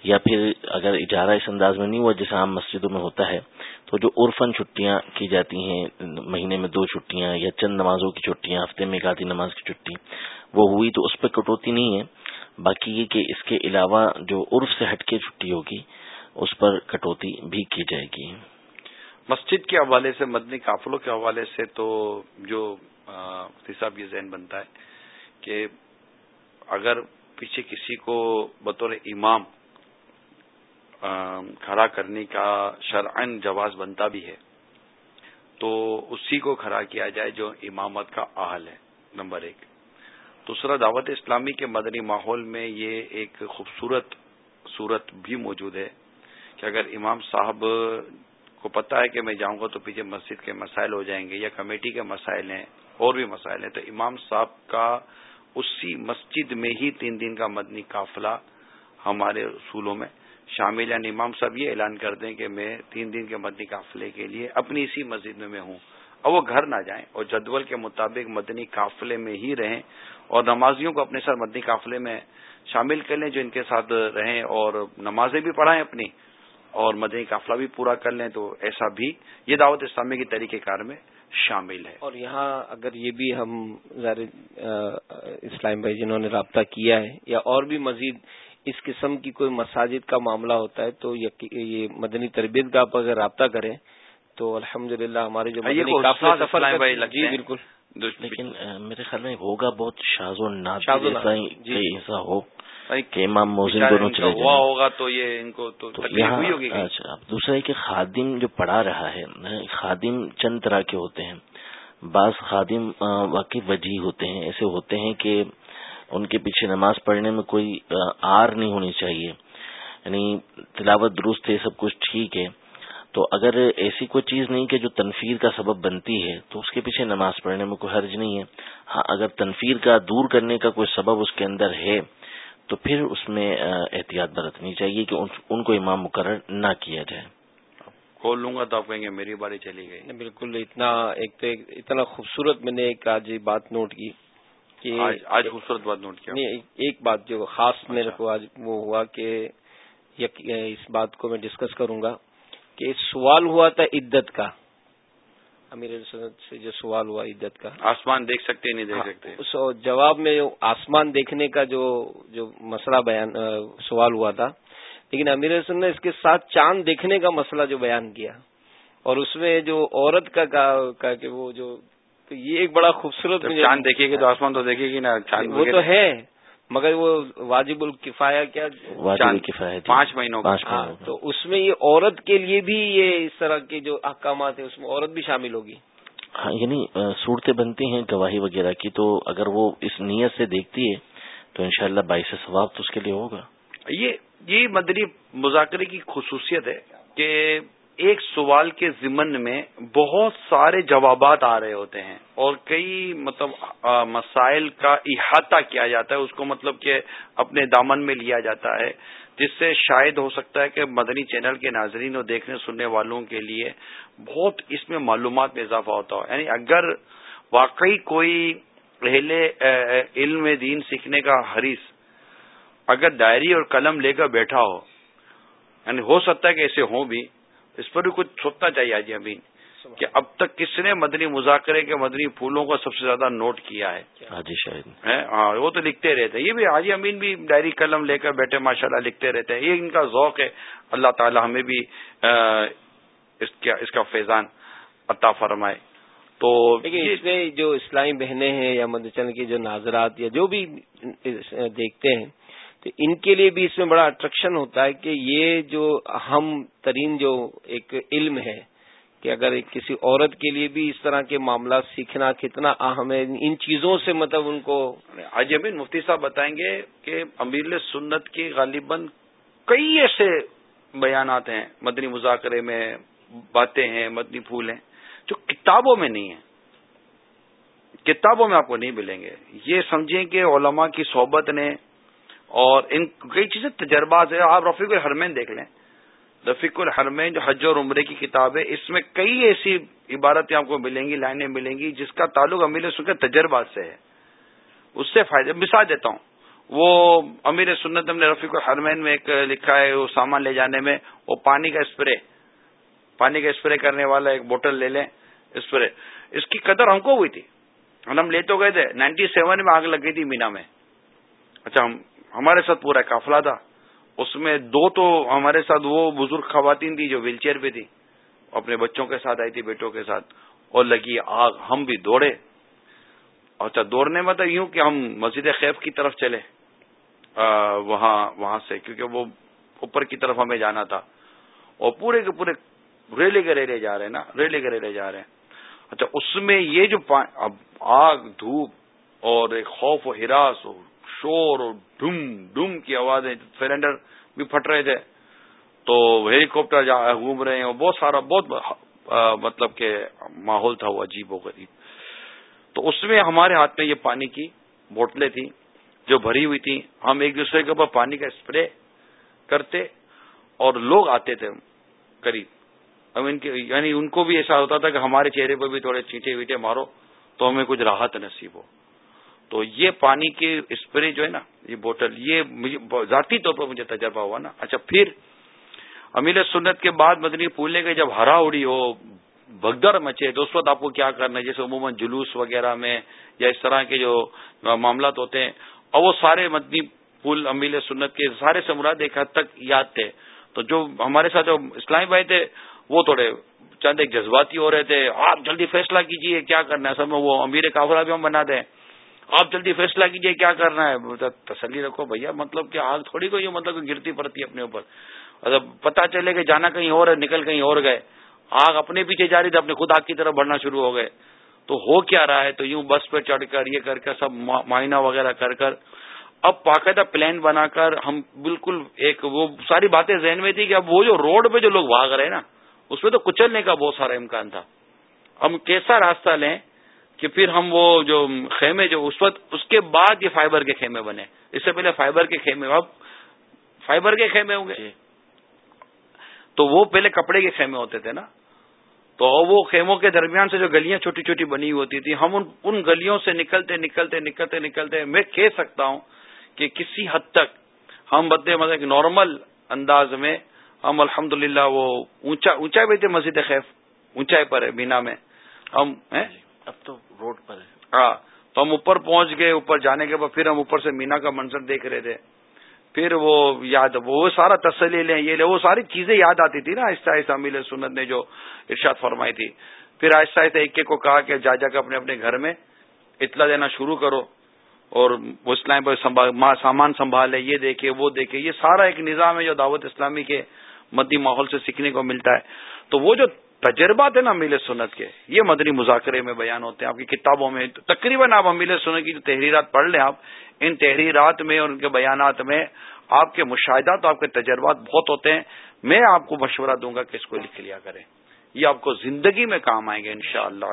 یا پھر اگر اجارہ اس انداز میں نہیں ہوا جیسے عام مسجدوں میں ہوتا ہے، تو جو عرفن چھٹیاں کی جاتی ہیں، مہینے میں دو چھٹیاں یا چند نمازوں کی چھٹیاں، ہفتے میں ایک آدھی نماز کی چھٹی، وہ ہوئی تو اس پہ کٹوتی نہیں ہے۔ باقی یہ کہ اس کے علاوہ جو عرف سے ہٹ کے چھٹی ہوگی، اس پر کٹوتی بھی کی جائے گی۔ مسجد کے حوالے سے، مدنی قافلوں کے حوالے سے تو جو صاحب یہ ذہن بنتا ہے کہ اگر پیچھے کسی کو بطور امام کھڑا کرنے کا شرعن جواز بنتا بھی ہے۔ تو اسی کو کھڑا کیا جائے جو امامت کا اہل ہے، نمبر ایک۔ دوسرا، دعوت اسلامی کے مدنی ماحول میں یہ ایک خوبصورت صورت بھی موجود ہے کہ اگر امام صاحب کو پتا ہے کہ میں جاؤں گا تو پیچھے مسجد کے مسائل ہو جائیں گے یا کمیٹی کے مسائل ہیں، اور بھی مسائل ہیں، تو امام صاحب کا اسی مسجد میں ہی تین دن کا مدنی قافلہ ہمارے اصولوں میں شامل یعنی امام صاحب یہ اعلان کر دیں کہ میں تین دن کے مدنی قافلے کے لیے اپنی اسی مسجد میں میں ہوں۔ اور وہ گھر نہ جائیں اور جدول کے مطابق مدنی قافلے میں ہی رہیں اور نمازیوں کو اپنے ساتھ مدنی قافلے میں شامل کر لیں جو ان کے ساتھ رہیں اور نمازیں بھی پڑھائیں اپنی اور مدنی قافلہ بھی پورا کر لیں تو ایسا بھی یہ دعوت اسلامی کے طریقہ کار میں شامل ہے۔ اور یہاں اگر یہ بھی ہم اسلام بھائی جنہوں نے رابطہ کیا ہے یا اور بھی مزید اس قسم کی کوئی مساجد کا معاملہ ہوتا ہے تو یہ مدنی تربیت کا آپ اگر رابطہ کریں تو الحمد للہ ہمارے جو جی بالکل۔ لیکن میرے خیال میں ہوگا بہت شاز و جی۔ ایسا ہو کہ امام موزن دونوں چلے ہوا ہوگا تو یہ ان کو تو اچھا دوسرا ہے کہ خادم جو پڑھا رہا ہے خادم چند طرح کے ہوتے ہیں۔ بعض خادم واقعی وجہ ہوتے ہیں ایسے ہوتے ہیں کہ ان کے پیچھے نماز پڑھنے میں کوئی آر نہیں ہونی چاہیے۔ یعنی تلاوت درست ہے سب کچھ ٹھیک ہے۔ تو اگر ایسی کوئی چیز نہیں کہ جو تنفیر کا سبب بنتی ہے تو اس کے پیچھے نماز پڑھنے میں کوئی حرج نہیں ہے۔ ہاں اگر تنفیر کا دور کرنے کا کوئی سبب اس کے اندر ہے تو پھر اس میں احتیاط برتنی چاہیے کہ ان کو امام مقرر نہ کیا جائے۔ کھول لوں گا تو آپ کہیں گے میری باری چلی گئی۔ بالکل اتنا ایک تو اتنا خوبصورت میں نے ایک آج بات نوٹ کی۔ کہ آج خوبصورت بات نوٹ کیا۔ ایک بات جو خاص میرے کو آج وہ ہوا کہ اس بات کو میں ڈسکس کروں گا کہ سوال ہوا تھا عدت کا۔ امیر سے جو سوال ہوا عدت کا۔ آسمان دیکھ سکتے نہیں دیکھ سکتے۔ ہاں، اس جواب میں آسمان دیکھنے کا جو جو مسئلہ بیان سوال ہوا تھا۔ لیکن امیر حسن نے اس کے ساتھ چاند دیکھنے کا مسئلہ جو بیان کیا اور اس میں جو عورت کا کہا کہ وہ جو تو یہ ایک بڑا خوبصورت چاند دیکھے گی تو آسمان تو دیکھے گی نا چاند وہ تو ہے مگر وہ واجب الکفایا کیا؟ پانچ مہینوں کا۔ ہاں، تو اس میں یہ عورت کے لیے بھی یہ اس طرح کے جو احکامات ہیں اس میں عورت بھی شامل ہوگی۔ ہاں یعنی صورتیں بنتی ہیں گواہی وغیرہ کی تو اگر وہ اس نیت سے دیکھتی ہے تو انشاءاللہ شاء اللہ ثواب تو اس کے لیے ہوگا۔ یہ یہ مدنی مذاکرے کی خصوصیت ہے کہ ایک سوال کے ضمن میں بہت سارے جوابات آ رہے ہوتے ہیں اور کئی مطلب مسائل کا احاطہ کیا جاتا ہے، اس کو مطلب کہ اپنے دامن میں لیا جاتا ہے، جس سے شاید ہو سکتا ہے کہ مدنی چینل کے ناظرین اور دیکھنے سننے والوں کے لیے بہت اس میں معلومات میں اضافہ ہوتا ہو۔ یعنی اگر واقعی کوئی اہل علم دین سیکھنے کا حریث اگر ڈائری اور قلم لے کر بیٹھا ہو یعنی ہو سکتا ہے کہ ایسے ہوں بھی اس پر بھی کچھ سوچنا چاہیے آج امین کہ اب تک کس نے مدنی مذاکرے کے مدنی پھولوں کو سب سے زیادہ نوٹ کیا ہے؟ حاجی شاید۔ ہاں وہ تو لکھتے رہتے ہیں۔ یہ بھی حاجی امین بھی ڈائری قلم لے کر بیٹھے ماشاء اللہ لکھتے رہتے ہیں۔ یہ ان کا ذوق ہے۔ اللہ تعالی ہمیں بھی اس کا فیضان عطا فرمائے۔ تو اس میں جو اسلامی بہنیں ہیں یا مدچن کے جو ناظرات یا جو بھی دیکھتے ہیں تو ان کے لیے بھی اس میں بڑا اٹریکشن ہوتا ہے کہ یہ جو اہم ترین جو ایک علم ہے کہ اگر کسی عورت کے لیے بھی اس طرح کے معاملات سیکھنا کتنا اہم ہے، ان چیزوں سے مطلب ان کو آج امین مفتی صاحب بتائیں گے کہ امیر سنت کی غالباً کئی ایسے بیانات ہیں، مدنی مذاکرے میں باتیں ہیں، مدنی پھول ہیں، جو کتابوں میں نہیں ہیں۔ کتابوں میں آپ کو نہیں ملیں گے۔ یہ سمجھیں کہ علماء کی صحبت نے اور ان کئی چیزیں تجربات ہے آپ رفیق الحرمین دیکھ لیں۔ رفیق الحرمین جو حج اور عمرے کی کتاب ہے اس میں کئی ایسی عبارتیں آپ کو ملیں گی، لائنیں ملیں گی، جس کا تعلق امیر سن کے تجربات سے ہے۔ اس سے فائدہ، مثال دیتا ہوں۔ وہ امیر سنت ہم نے رفیق الحرمین میں ایک لکھا ہے، وہ سامان لے جانے میں، وہ پانی کا اسپرے، پانی کا اسپرے کرنے والا ایک بوٹل لے لیں، اسپرے۔ اس کی قدر ہم کو ہوئی تھی۔ ہم لے تو گئے تھے۔ نائنٹی سیون میں آگ لگ گئی تھی مینا میں۔ اچھا ہم ہمارے ساتھ پورا قافلہ تھا۔ اس میں دو تو ہمارے ساتھ وہ بزرگ خواتین تھی جو ویل چیئر پہ تھی اپنے بچوں کے ساتھ آئی تھی، بیٹوں کے ساتھ۔ اور لگی آگ، ہم بھی دوڑے۔ اچھا دوڑنے میں تو یوں کہ ہم مسجد خیف کی طرف چلے۔ وہاں وہاں سے، کیونکہ وہ اوپر کی طرف ہمیں جانا تھا۔ اور پورے کے پورے ریلے کے ریلے جا رہے ہیں نا، ریلے کے ریلے جا رہے ہیں۔ اچھا اس میں یہ جو آگ، دھوپ اور ایک خوف و ہراس شور اور ڈم ڈم کی آوازیں سلینڈر بھی پھٹ رہے تھے۔ تو ہیلی کاپٹر گھوم رہے ہیں بہت سارا بہت مطلب کہ ماحول تھا وہ عجیب و غریب۔ تو اس میں ہمارے ہاتھ میں یہ پانی کی بوٹلیں تھیں جو بھری ہوئی تھیں۔ ہم ایک دوسرے کے اوپر پانی کا اسپرے کرتے اور لوگ آتے تھے قریب۔ اب ان کے یعنی ان کو بھی ایسا ہوتا تھا کہ ہمارے چہرے پہ بھی تھوڑے چیٹے ویٹے مارو تو ہمیں کچھ راحت نصیب ہو۔ تو یہ پانی کے اسپرے جو ہے نا، یہ بوٹل، یہ ذاتی طور پر مجھے تجربہ ہوا نا۔ اچھا پھر امیر سنت کے بعد مدنی پھولنے کے جب ہرا اڑی ہو بگدر مچے، تو اس وقت آپ کو کیا کرنا ہے؟ جیسے عموماً جلوس وغیرہ میں یا اس طرح کے جو معاملات ہوتے ہیں، اور وہ سارے مدنی پھول امیل سنت کے سارے سے مراد ایک حد تک یاد تھے۔ تو جو ہمارے ساتھ جو اسلامی بھائی تھے، وہ تھوڑے چند ایک جذباتی ہو رہے تھے۔ آپ جلدی فیصلہ کیجیے کیا کرنا ہے؟ سب میں وہ امیر کافرہ بھی ہم بنا دیں۔ آپ جلدی فیصلہ کیجیے کیا کرنا ہے؟ تسلی رکھو بھیا مطلب کہ آگ تھوڑی کو یہ مطلب گرتی پڑتی ہے اپنے اوپر۔ مطلب پتا چلے کہ جانا کہیں اور ہے، نکل کہیں اور گئے، آگ اپنے پیچھے جا رہی تھی، اپنے خود آگ کی طرف بڑھنا شروع ہو گئے۔ تو ہو کیا رہا ہے؟ تو یوں بس پہ چڑھ کر، یہ کر کر، سب معائنہ وغیرہ کر کر۔ اب باقاعدہ پلان بنا کر ہم بالکل ایک وہ ساری باتیں ذہن میں تھی کہ اب وہ جو روڈ پہ جو لوگ بھاگ رہے ہیں نا، اس میں تو کچلنے کا بہت سارا امکان تھا۔ ہم کیسا راستہ لیں کہ پھر ہم وہ جو خیمے جو اس وقت اس کے بعد یہ فائبر کے خیمے بنے۔ اس سے پہلے فائبر کے خیمے اب فائبر کے خیمے ہوں گے۔ جی۔ تو وہ پہلے کپڑے کے خیمے ہوتے تھے نا۔ تو وہ خیموں کے درمیان سے جو گلیاں چھوٹی چھوٹی بنی ہوتی تھی ہم ان ان گلیوں سے نکلتے نکلتے نکلتے نکلتے میں کہہ سکتا ہوں کہ کسی حد تک ہم بدے مطلب نارمل انداز میں ہم الحمد وہ اونچا اونچائی بھی تھے مسجد خیف اونچائی پر ہے بینا میں۔ ہم اب تو روڈ پر ہے۔ ہاں تو ہم اوپر پہنچ گئے، اوپر جانے کے بعد پھر ہم اوپر سے مینا کا منظر دیکھ رہے تھے۔ پھر وہ یاد، وہ سارا تسلی لیں، یہ لے وہ ساری چیزیں یاد آتی تھی نا آہستہ آہستہ۔ امیل سنت نے جو ارشاد فرمائی تھی۔ پھر آہستہ آہستہ ایک ایک کو کہا کہ جا جا کے اپنے اپنے گھر میں اطلاع دینا شروع کرو۔ اور اسلام پر سامان سنبھالے یہ دیکھے، وہ دیکھے۔ یہ سارا ایک نظام ہے جو دعوت اسلامی کے مدی ماحول سے سیکھنے کو ملتا ہے۔ تو وہ جو تجربات ہیں نا امیل سنت کے۔ یہ مدنی مذاکرے میں بیان ہوتے ہیں۔ آپ کی کتابوں میں تقریباً آپ امیل سنت کی جو تحریرات پڑھ لیں آپ، ان تحریرات میں اور ان کے بیانات میں آپ کے مشاہدات آپ کے تجربات بہت ہوتے ہیں۔ میں آپ کو مشورہ دوں گا کہ اس کو لکھ لیا کریں۔ یہ آپ کو زندگی میں کام آئیں گے ان شاء اللہ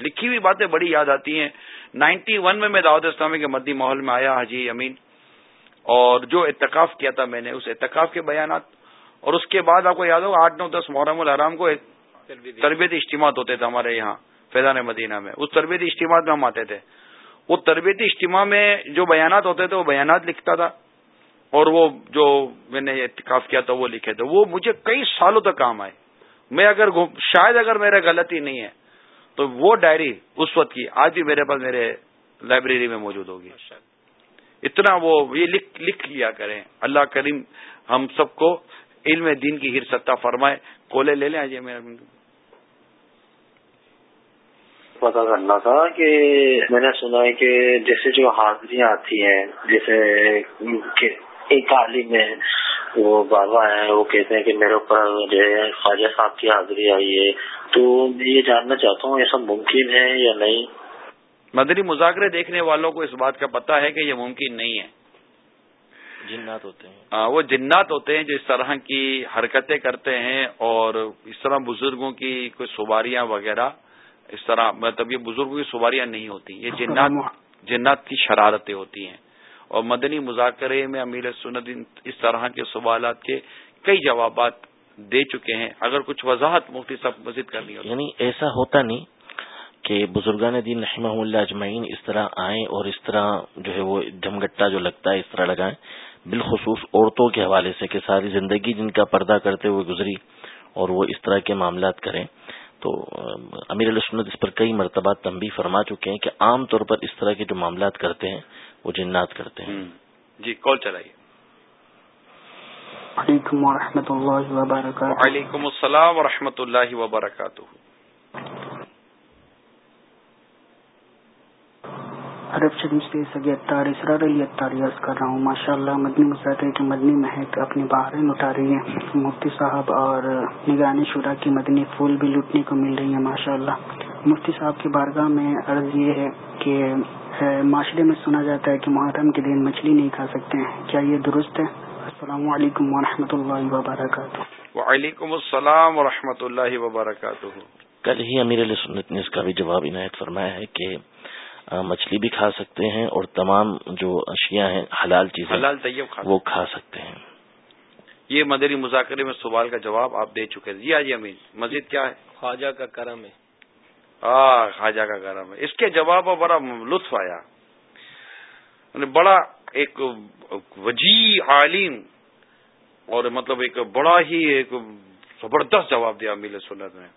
لکھی ہوئی باتیں بڑی یاد آتی ہیں۔ نائنٹی ون میں میں دعوت اسلامی کے مدی ماحول میں آیا، حاجی امین۔ اور جو اتقاف کیا تھا میں نے، اس اتقاف کے بیانات۔ اور اس کے بعد آپ کو یاد ہوگا، آٹھ نو دس محرم الحرام کو تربیتی اجتماعات ہوتے تھے ہمارے یہاں فیضان مدینہ میں۔ اس تربیتی اجتماعات میں ہم آتے تھے۔ وہ تربیتی اجتماع میں جو بیانات ہوتے تھے وہ بیانات لکھتا تھا۔ اور وہ جو میں نے اتقاف کیا تھا وہ لکھے تھے۔ وہ مجھے کئی سالوں تک کام آئے۔ میں اگر شاید اگر میرے غلطی نہیں ہے تو وہ ڈائری اس وقت کی آج بھی میرے پاس میرے لائبریری میں موجود ہوگی۔ اتنا وہ یہ لکھ لکھ لیا کریں۔ اللہ کریم ہم سب کو علم دین کی ہر سطح فرمائے کولے لے لیں آجیے میرا پتا کرنا تھا کہ میں نے سنا ہے کہ جیسے جو حاضریاں آتی ہیں جیسے ایک عالم ہے وہ بابا ہیں وہ کہتے ہیں کہ میرے اوپر جو ہے خواجہ صاحب کی حاضری آئی ہے۔ تو میں یہ جاننا چاہتا ہوں یہ سب ممکن ہے یا نہیں؟ مدنی مذاکرے دیکھنے والوں کو اس بات کا پتا ہے کہ یہ ممکن نہیں ہے۔ جنات ہوتے ہیں۔ وہ جنات ہوتے ہیں جو اس طرح کی حرکتیں کرتے ہیں اور اس طرح بزرگوں کی کوئی سواریاں وغیرہ اس طرح مطلب یہ بزرگوں کی سواریاں نہیں ہوتی یہ جنات جنات کی شرارتیں ہوتی ہیں۔ اور مدنی مذاکرے میں امیر سنت اس طرح کے سوالات کے کئی جوابات دے چکے ہیں۔ اگر کچھ وضاحت مفتی صاحب مزید کرنی ہو یعنی ایسا ہوتا نہیں کہ بزرگان دین رحمہ اللہ اجمعین اس طرح آئیں اور اس طرح جو ہے وہ جمگٹا جو لگتا ہے اس طرح لگائیں۔ بالخصوص عورتوں کے حوالے سے کہ ساری زندگی جن کا پردہ کرتے ہوئے گزری اور وہ اس طرح کے معاملات کریں تو امیر علیہ سنت اس پر کئی مرتبہ تنبی فرما چکے ہیں کہ عام طور پر اس طرح کے جو معاملات کرتے ہیں وہ جنات کرتے ہیں۔ جی کال چلائیے۔ وعلیکم ورحمۃ اللہ وبرکاتہ۔ وعلیکم السلام ورحمۃ اللہ وبرکاتہ۔ عرب شریف سے سگے اتار اسرار علی اتار عرض کر رہا ہوں ماشاء اللہ مدنی مذاکرے کی مدنی مہک اپنی باہرین اٹھا رہی ہے مفتی صاحب اور نگرانی شورا کی مدنی پھول بھی لوٹنے کو مل رہی ہے ماشاء اللہ مفتی صاحب کی بارگاہ میں عرض یہ ہے کہ معاشرے میں سنا جاتا ہے کہ محرم کے دن مچھلی نہیں کھا سکتے ہیں۔ کیا یہ درست ہے؟ السلام علیکم و اللہ وبرکاتہ۔ وعلیکم السلام و اللہ وبرکاتہ۔ کل ہی امیر علیہ سنت نے اس کا بھی جواب عنایت فرمایا ہے کہ مچھلی بھی کھا سکتے ہیں اور تمام جو اشیاء ہیں حلال چیزیں حلال طیب وہ کھا سکتے ہیں۔ یہ مدری مذاکرے میں سوال کا جواب آپ دے چکے جی آجی امین مزید کیا ہے؟ خواجہ کا کرم ہے۔ خواجہ کا کرم ہے۔ اس کے جواب بڑا لطف آیا۔ یعنی بڑا ایک وجی عالم اور مطلب ایک بڑا ہی ایک زبردست جواب دیا میل سنت میں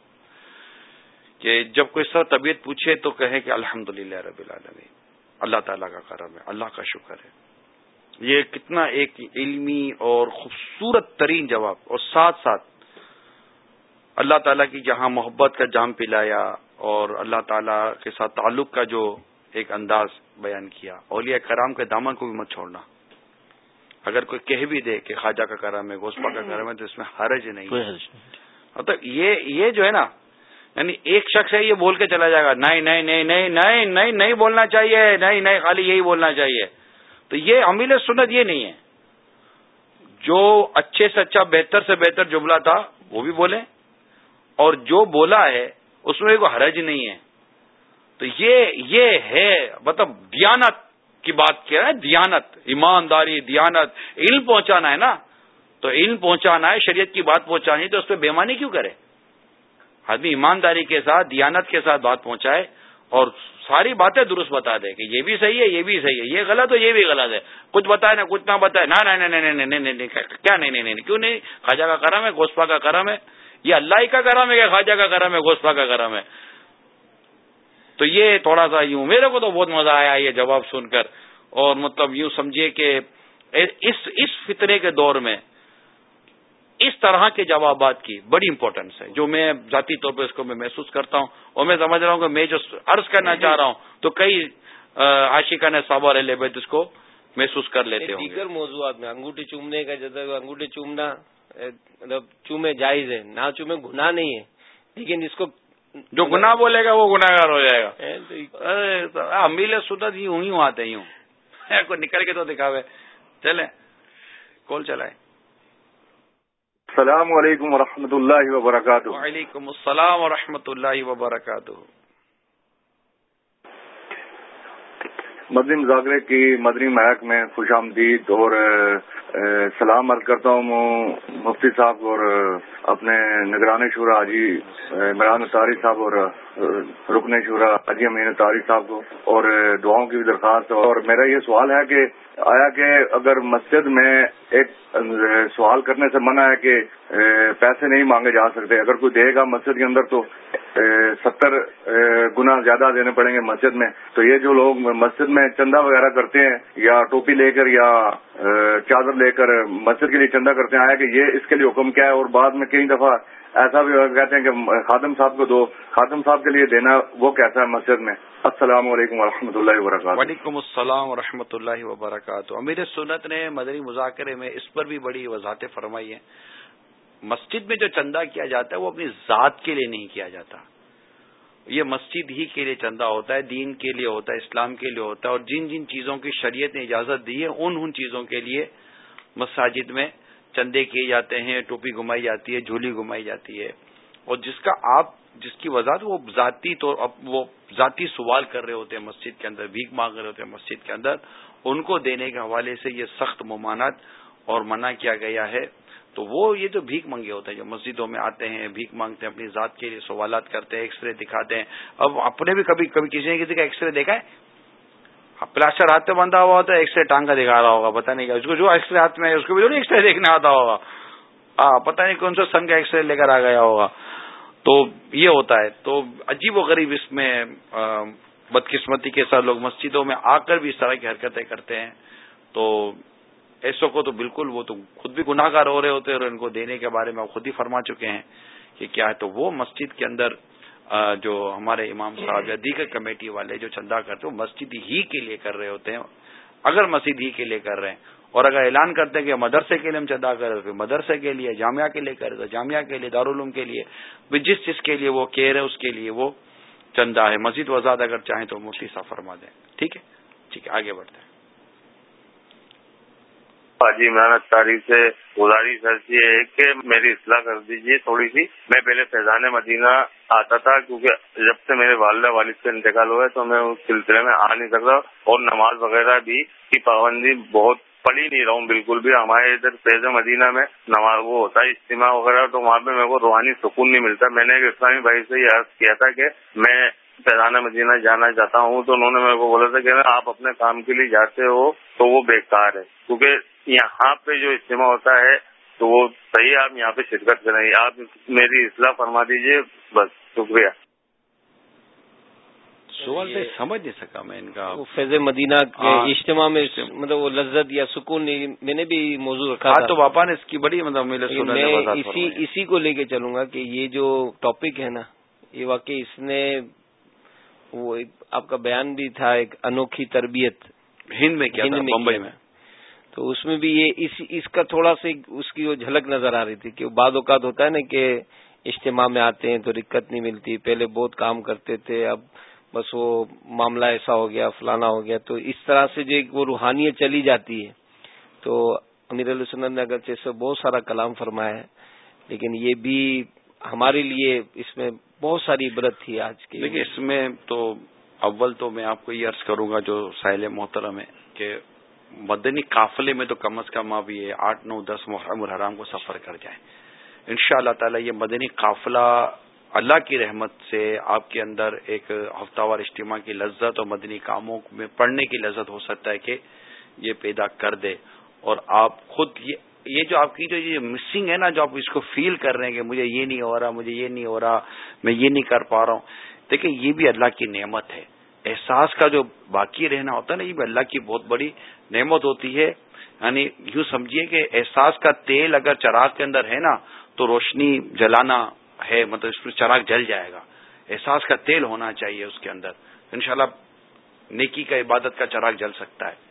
کہ جب کوئی سر طبیعت پوچھے تو کہے کہ الحمد للہ رب العالمین۔ اللہ تعالیٰ کا کرم ہے اللہ کا شکر ہے۔ یہ کتنا ایک علمی اور خوبصورت ترین جواب اور ساتھ ساتھ اللہ تعالیٰ کی جہاں محبت کا جام پلایا اور اللہ تعالیٰ کے ساتھ تعلق کا جو ایک انداز بیان کیا۔ اولیاء کرام کے دامن کو بھی مت چھوڑنا۔ اگر کوئی کہہ بھی دے کہ خواجہ کا کرم ہے گوسپا کا کرم ہے تو اس میں حرج نہیں۔ مطلب یہ یہ جو ہے نا یعنی ایک شخص ہے، یہ بول کے چلا جائے گا، نہیں نہیں نہیں نہیں نہیں نہیں نہیں بولنا چاہیے، نہیں نہیں، خالی یہی بولنا چاہیے۔ تو یہ امیل سنت یہ نہیں ہے۔ جو اچھے سے اچھا بہتر سے بہتر جملہ تھا، وہ بھی بولیں۔ اور جو بولا ہے، اس میں کوئی حرج نہیں ہے۔ تو یہ یہ ہے مطلب دیانت کی بات کیا ہے دیانت، ایمانداری، دیانت، علم پہنچانا ہے نا۔ تو علم پہنچانا ہے، شریعت کی بات پہنچانی ہے، تو اس پہ بےمانی کیوں کرے؟ آدمی ایمانداری کے ساتھ دیانت کے ساتھ بات پہنچائے اور ساری باتیں درست بتا دے کہ یہ بھی صحیح ہے یہ بھی صحیح ہے یہ غلط ہے یہ بھی غلط ہے کچھ بتائے نہ کچھ نہ بتائے نہ کیا نہیں نہیں نہیں کیوں نہیں خواجہ کا کرم ہے گوسپا کا کرم ہے یہ اللہ ہی کا کرم ہے کہ خواجہ کا کرم ہے گوسپا کا کرم ہے تو یہ تھوڑا سا یوں میرے کو تو بہت مزہ آیا یہ جواب سن کر اور مطلب یوں سمجھیے کہ اس اس فطرے کے دور میں اس طرح کے جوابات کی بڑی امپورٹنس ہے جو میں ذاتی طور پہ اس کو میں محسوس کرتا ہوں اور میں سمجھ رہا ہوں کہ میں جو عرض کرنا چاہ رہا ہوں تو کئی عاشقہ نے صابر لیبت اس کو محسوس کر لیتے ہیں دیگر موضوعات میں انگوٹھی چومنے کا جیسا انگوٹھی چومنا مطلب چومے جائز ہے نہ چومے گناہ نہیں ہے لیکن جس کو جو گناہ بولے گا وہ گناگار ہو جائے گا۔ امیل سدت یوں ہی آتے یوں کوئی نکل کے تو دکھاوے۔ چلے کال چلائے السلام علیکم ورحمۃ اللہ وبرکاتہ۔ وعلیکم السلام ورحمۃ اللہ وبرکاتہ۔ مدنی مذاکرے کی مدنی محک میں خوش آمدید اور سلام عرض کرتا ہوں مفتی صاحب اور اپنے نگران شورا حاجی عمران تاری صاحب اور رکن شورا حاجی امین تاری صاحب کو اور دعاؤں کی بھی درخواست اور میرا یہ سوال ہے کہ آیا کہ اگر مسجد میں ایک سوال کرنے سے منع ہے کہ پیسے نہیں مانگے جا سکتے، اگر کوئی دے گا مسجد کے اندر تو ستر گنا زیادہ دینے پڑیں گے مسجد میں۔ تو یہ جو لوگ مسجد میں چندہ وغیرہ کرتے ہیں، یا ٹوپی لے کر یا چادر لے کر مسجد کے لیے چندہ کرتے ہیں، آیا کہ یہ اس کے لیے حکم کیا ہے اور بعد میں کئی دفعہ ایسا بھی کہتے ہیں کہ خادم صاحب کو دو خادم صاحب کے لیے دینا وہ کیسا ہے مسجد میں۔ السلام علیکم و اللہ وبرکاتہ۔ وعلیکم السلام و اللہ وبرکاتہ۔ امیر سنت نے مدنی مذاکرے میں اس پر بھی بڑی وضاحتیں فرمائی ہیں۔ مسجد میں جو چندہ کیا جاتا ہے وہ اپنی ذات کے لیے نہیں کیا جاتا۔ یہ مسجد ہی کے لیے چندہ ہوتا ہے، دین کے لیے ہوتا ہے، اسلام کے لیے ہوتا ہے، اور جن جن چیزوں کی شریعت نے اجازت دی ہے، ان ان چیزوں کے لیے مساجد میں چندے کیے جاتے ہیں، ٹوپی گھمائی جاتی ہے، جھولی گھمائی جاتی ہے۔ اور جس کا آپ، جس کی وضاحت، وہ ذاتی طور وہ ذاتی سوال کر رہے ہوتے ہیں مسجد کے اندر، بھیک مانگ رہے ہوتے ہیں مسجد کے اندر، ان کو دینے کے حوالے سے یہ سخت ممانعت اور منع کیا گیا ہے۔ تو وہ یہ جو بھیک منگے ہوتے ہیں، جو مسجدوں میں آتے ہیں، بھیک مانگتے ہیں، اپنی ذات کے لیے سوالات کرتے ہیں ایکس رے دکھاتے ہیں۔ اب اپنے بھی کبھی کبھی کسی نے کسی کا ایکس رے دیکھا ہے؟ پلاسٹر ہاتھ پہ بندھا ہوا ہوتا ہے ایکس رے ٹانگ کا دکھا رہا ہوگا پتا نہیں کیا، اس کو جو ایکس رے ہاتھ میں ہے، اس کو بھی جو ایکس رے دیکھنے آتا ہوگا۔ ہاں پتا نہیں کون سا سن کا ایکس رے لے کر آ گیا ہوگا۔ تو یہ ہوتا ہے۔ تو عجیب و غریب اس میں بدقسمتی کے ساتھ لوگ مسجدوں میں آ کر بھی اس طرح کی حرکتیں کرتے ہیں۔ تو ایسو کو تو بالکل وہ تو خود بھی گناہ گار ہو رہے ہوتے ہیں اور ان کو دینے کے بارے میں خود ہی فرما چکے ہیں کہ کیا ہے۔ تو وہ مسجد کے اندر جو ہمارے امام صاحب یا دیگر کمیٹی والے جو چندہ کرتے ہیں، وہ مسجد ہی کے لیے کر رہے ہوتے ہیں۔ اگر مسجد ہی کے لیے کر رہے ہیں، اور اگر اعلان کرتے ہیں کہ مدرسے کے لیے ہم چندہ کر رہے مدرسے کے لیے، جامعہ کے لیے کر رہے جامعہ کے لیے، دارالعلوم کے لیے۔ جس چیز کے لیے وہ کہہ رہے اس کے لیے وہ چندہ ہے۔ مسجد وزاد اگر چاہیں تو مفتی صاحب فرما دیں۔ ٹھیک ہے؟ ٹھیک ہے، آگے بڑھتے ہیں۔ حاجی محنت تاریخ سے گزارش ایسی ہے کہ میری اصلاح کر دیجیے تھوڑی سی۔ میں پہلے فیضان مدینہ آتا تھا کیونکہ جب سے میرے والدہ والد سے انتقال ہوا ہے تو میں اس سلسلے میں آ نہیں سکتا اور نماز وغیرہ بھی کی پابندی بہت پڑھی نہیں رہا ہوں۔ بالکل بھی ہمارے ادھر فیض مدینہ میں نماز وہ ہوتا ہے، اجتماع وغیرہ تو وہاں پہ میرے کو روحانی سکون نہیں ملتا۔ میں نے ایک اسلامی بھائی سے یہ عرض کیا تھا کہ میں فیضان مدینہ جانا چاہتا ہوں تو انہوں نے میرے کو بولا تھا کہ آپ اپنے کام کے لیے جاتے ہو تو وہ بیکار ہے۔ کیونکہ یہاں پہ جو اجتماع ہوتا ہے تو وہ صحیح آپ یہاں پہ شرکت کریں آپ میری اصلاح فرما دیجیے بس شکریہ۔ سوال سے سمجھ نہیں سکا میں ان کا۔ فیض مدینہ کے ہاں۔ اجتماع میں مطلب وہ لذت یا سکون میں نے بھی موضوع رکھا ہاں، تو باپا نے اس کی بڑی مطلب میں اسی اسی کو لے کے چلوں گا کہ یہ جو ٹاپک ہے نا یہ واقعی اس نے وہ آپ کا بیان بھی تھا ایک انوکھی تربیت ہند میں کیا ممبئی میں تو اس میں بھی یہ اس اس کا تھوڑا سا اس کی وہ جھلک نظر آ رہی تھی کہ بعد اوقات ہوتا ہے نا کہ اجتماع میں آتے ہیں تو دقت نہیں ملتی پہلے بہت کام کرتے تھے اب بس وہ معاملہ ایسا ہو گیا فلانا ہو گیا۔ تو اس طرح سے جو وہ روحانیت چلی جاتی ہے۔ تو امیر علیہ سنت نے اگرچہ سے بہت سارا کلام فرمایا ہے لیکن یہ بھی ہمارے لیے اس میں بہت ساری عبرت تھی آج کی دیکھیے، اس میں تو اول تو میں آپ کو یہ عرض کروں گا جو ساحل محترم ہے کہ مدنی قافلے میں تو کم از کم اب یہ آٹھ، نو، دس محرم الحرام کو سفر کر جائیں۔ ان شاء اللہ تعالی یہ مدنی قافلہ اللہ کی رحمت سے آپ کے اندر ایک ہفتہ وار اجتماع کی لذت اور مدنی کاموں میں پڑھنے کی لذت ہو سکتا ہے کہ یہ پیدا کر دے اور آپ خود یہ یہ جو آپ کی جو یہ مسنگ ہے نا، جو آپ اس کو فیل کر رہے ہیں کہ مجھے یہ نہیں ہو رہا، مجھے یہ نہیں ہو رہا، میں یہ نہیں کر پا رہا ہوں۔ دیکھیں، یہ بھی اللہ کی نعمت ہے۔ احساس کا جو باقی رہنا ہوتا ہے نا، یہ بھی اللہ کی بہت بڑی نعمت ہوتی ہے۔ یعنی یوں سمجھیے کہ احساس کا تیل اگر چراغ کے اندر ہے نا، تو روشنی جلانا ہے مطلب اس میں چراغ جل جائے گا۔ احساس کا تیل ہونا چاہیے اس کے اندر۔ انشاءاللہ نیکی کا عبادت کا چراغ جل سکتا ہے۔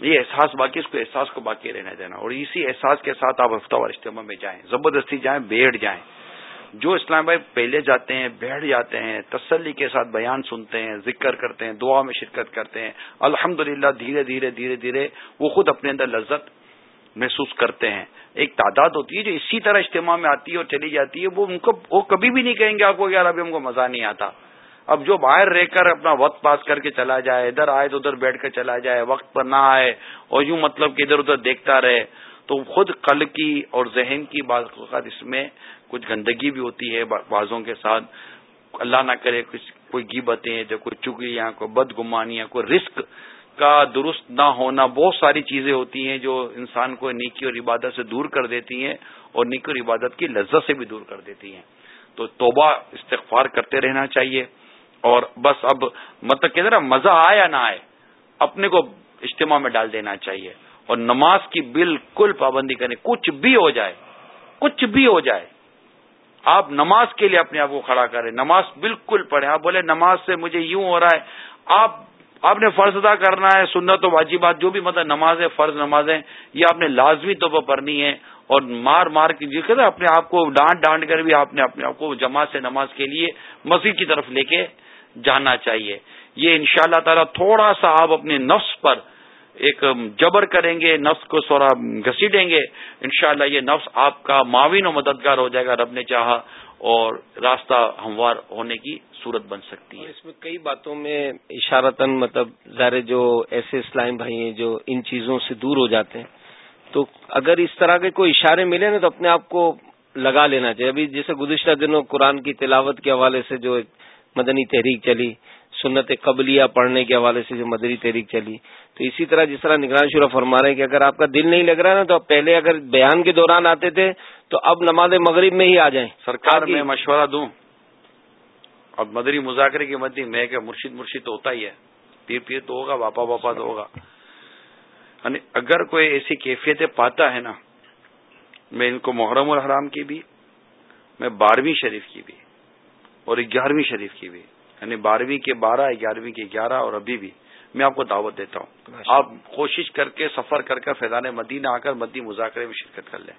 یہ احساس باقی اس کو احساس کو باقی رہنے دینا اور اسی احساس کے ساتھ آپ ہفتہ وار اجتماع میں جائیں، زبردستی جائیں، بیٹھ جائیں۔ جو اسلام بھائی پہلے جاتے ہیں، بیٹھ جاتے ہیں، تسلی کے ساتھ بیان سنتے ہیں، ذکر کرتے ہیں، دعا میں شرکت کرتے ہیں الحمد دھیرے دھیرے دھیرے دھیرے وہ خود اپنے اندر لذت محسوس کرتے ہیں۔ ایک تعداد ہوتی ہے جو اسی طرح اجتماع میں آتی ہے اور چلی جاتی ہے، وہ ان کو وہ کبھی بھی نہیں کہیں گے، آپ کو یار ابھی ہم کو مزہ نہیں آتا۔ اب جو باہر رہ کر اپنا وقت پاس کر کے چلا جائے، ادھر آئے تو ادھر بیٹھ کر چلا جائے، وقت پر نہ آئے اور یوں مطلب کہ ادھر ادھر دیکھتا رہے، تو خود قلب کی اور ذہن کی بعض اوقات اس میں کچھ گندگی بھی ہوتی ہے بازوں کے ساتھ۔ اللہ نہ کرے کچھ کوئی گیبتیں جو کوئی چگلیاں کوئی بدگمانیاں کوئی رسک کا درست نہ ہونا، بہت ساری چیزیں ہوتی ہیں جو انسان کو نیکی اور عبادت سے دور کر دیتی ہیں اور نیکی اور عبادت کی لذت سے بھی دور کر دیتی ہیں۔ تو توبہ استغفار کرتے رہنا چاہیے۔ اور بس اب مطلب کہ ذرا مزہ آئے یا نہ آئے، اپنے کو اجتماع میں ڈال دینا چاہیے۔ اور نماز کی بالکل پابندی کریں کچھ بھی ہو جائے، کچھ بھی ہو جائے، آپ نماز کے لیے اپنے آپ کو کھڑا کریں۔ نماز بالکل پڑھیں، آپ بولے نماز سے مجھے یوں ہو رہا ہے۔ آپ آپ نے فرض ادا کرنا ہے سننا تو واجبات، جو بھی مطلب نماز ہے، فرض نماز ہے یہ آپ نے لازمی طور پر پڑھنی ہے۔ اور مار مار کے جی اپنے آپ کو ڈانٹ ڈانٹ کر بھی آپ نے اپنے آپ کو جماعت سے نماز کے لیے مسجد کی طرف لے کے جانا چاہیے۔ یہ ان شاء اللہ تعالی تھوڑا سا آپ اپنے نفس پر ایک جبر کریں گے، نفس کو سورا گھسیٹیں گے۔ انشاءاللہ یہ نفس آپ کا معاون و مددگار ہو جائے گا، رب نے چاہا، اور راستہ ہموار ہونے کی صورت بن سکتی ہے۔ اس میں کئی باتوں میں اشارتاً مطلب ظاہر جو ایسے اسلام بھائی ہیں جو ان چیزوں سے دور ہو جاتے ہیں۔ تو اگر اس طرح کے کوئی اشارے ملے نا تو اپنے آپ کو لگا لینا چاہیے۔ ابھی جیسے گزشتہ دنوں قرآن کی تلاوت کے حوالے سے جو ایک مدنی تحریک چلی سنت قبلیہ پڑھنے کے حوالے سے جو مدری تحریک چلی۔ تو اسی طرح جس طرح نگران شورا فرما رہے ہیں کہ اگر آپ کا دل نہیں لگ رہا نا تو پہلے اگر بیان کے دوران آتے تھے تو اب نماز مغرب میں ہی آ جائیں۔ سرکار میں مشورہ دوں۔ اب مدری مذاکرے کی مدی میں کہ مرشید مرشید تو ہوتا ہی ہے۔ پیر پیر تو ہوگا باپا باپا تو ہوگا۔ یعنی اگر کوئی ایسی کیفیتیں پاتا ہے نا میں ان کو محرم الحرام کی بھی میں بارہویں شریف کی بھی۔ اور گیارہویں شریف کی بھی یعنی بارہویں کے بارہ گیارہویں کے گیارہ اور ابھی بھی میں آپ کو دعوت دیتا ہوں۔ آپ کوشش کر کے سفر کر کر فیضان مدینہ آ کر مدی مذاکرے میں شرکت کر لیں۔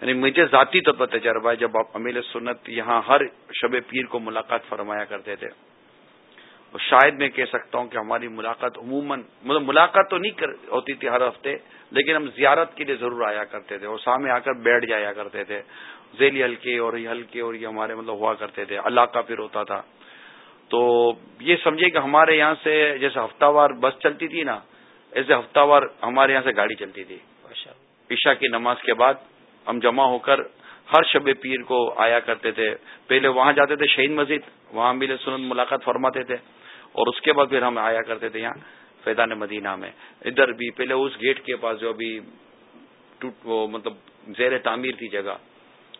یعنی مجھے ذاتی طور پر تجربہ ہے جب آپ امیل سنت یہاں ہر شب پیر کو ملاقات فرمایا کرتے تھے۔ اور شاید میں کہہ سکتا ہوں کہ ہماری ملاقات عموماً مطلب ملاقات تو نہیں ہوتی تھی ہر ہفتے لیکن ہم زیارت کے لیے ضرور آیا کرتے تھے اور سامنے آ کر بیٹھ جایا کرتے تھے۔ ذیلی ہلکے اور یہ ہلکے اور یہ ہمارے مطلب ہوا کرتے تھے۔ اللہ کا پھر ہوتا تھا۔ تو یہ سمجھے کہ ہمارے یہاں سے جیسے ہفتہ وار بس چلتی تھی نا ایسے ہفتہ وار ہمارے یہاں سے گاڑی چلتی تھی۔ عشاء کی نماز کے بعد ہم جمع ہو کر ہر شب پیر کو آیا کرتے تھے۔ پہلے وہاں جاتے تھے شہید مسجد وہاں بھی سنت ملاقات فرماتے تھے۔ اور اس کے بعد پھر ہم آیا کرتے تھے یہاں فیضان مدینہ میں۔ ادھر بھی پہلے اس گیٹ کے پاس جو ابھی وہ مطلب زیر تعمیر کی جگہ،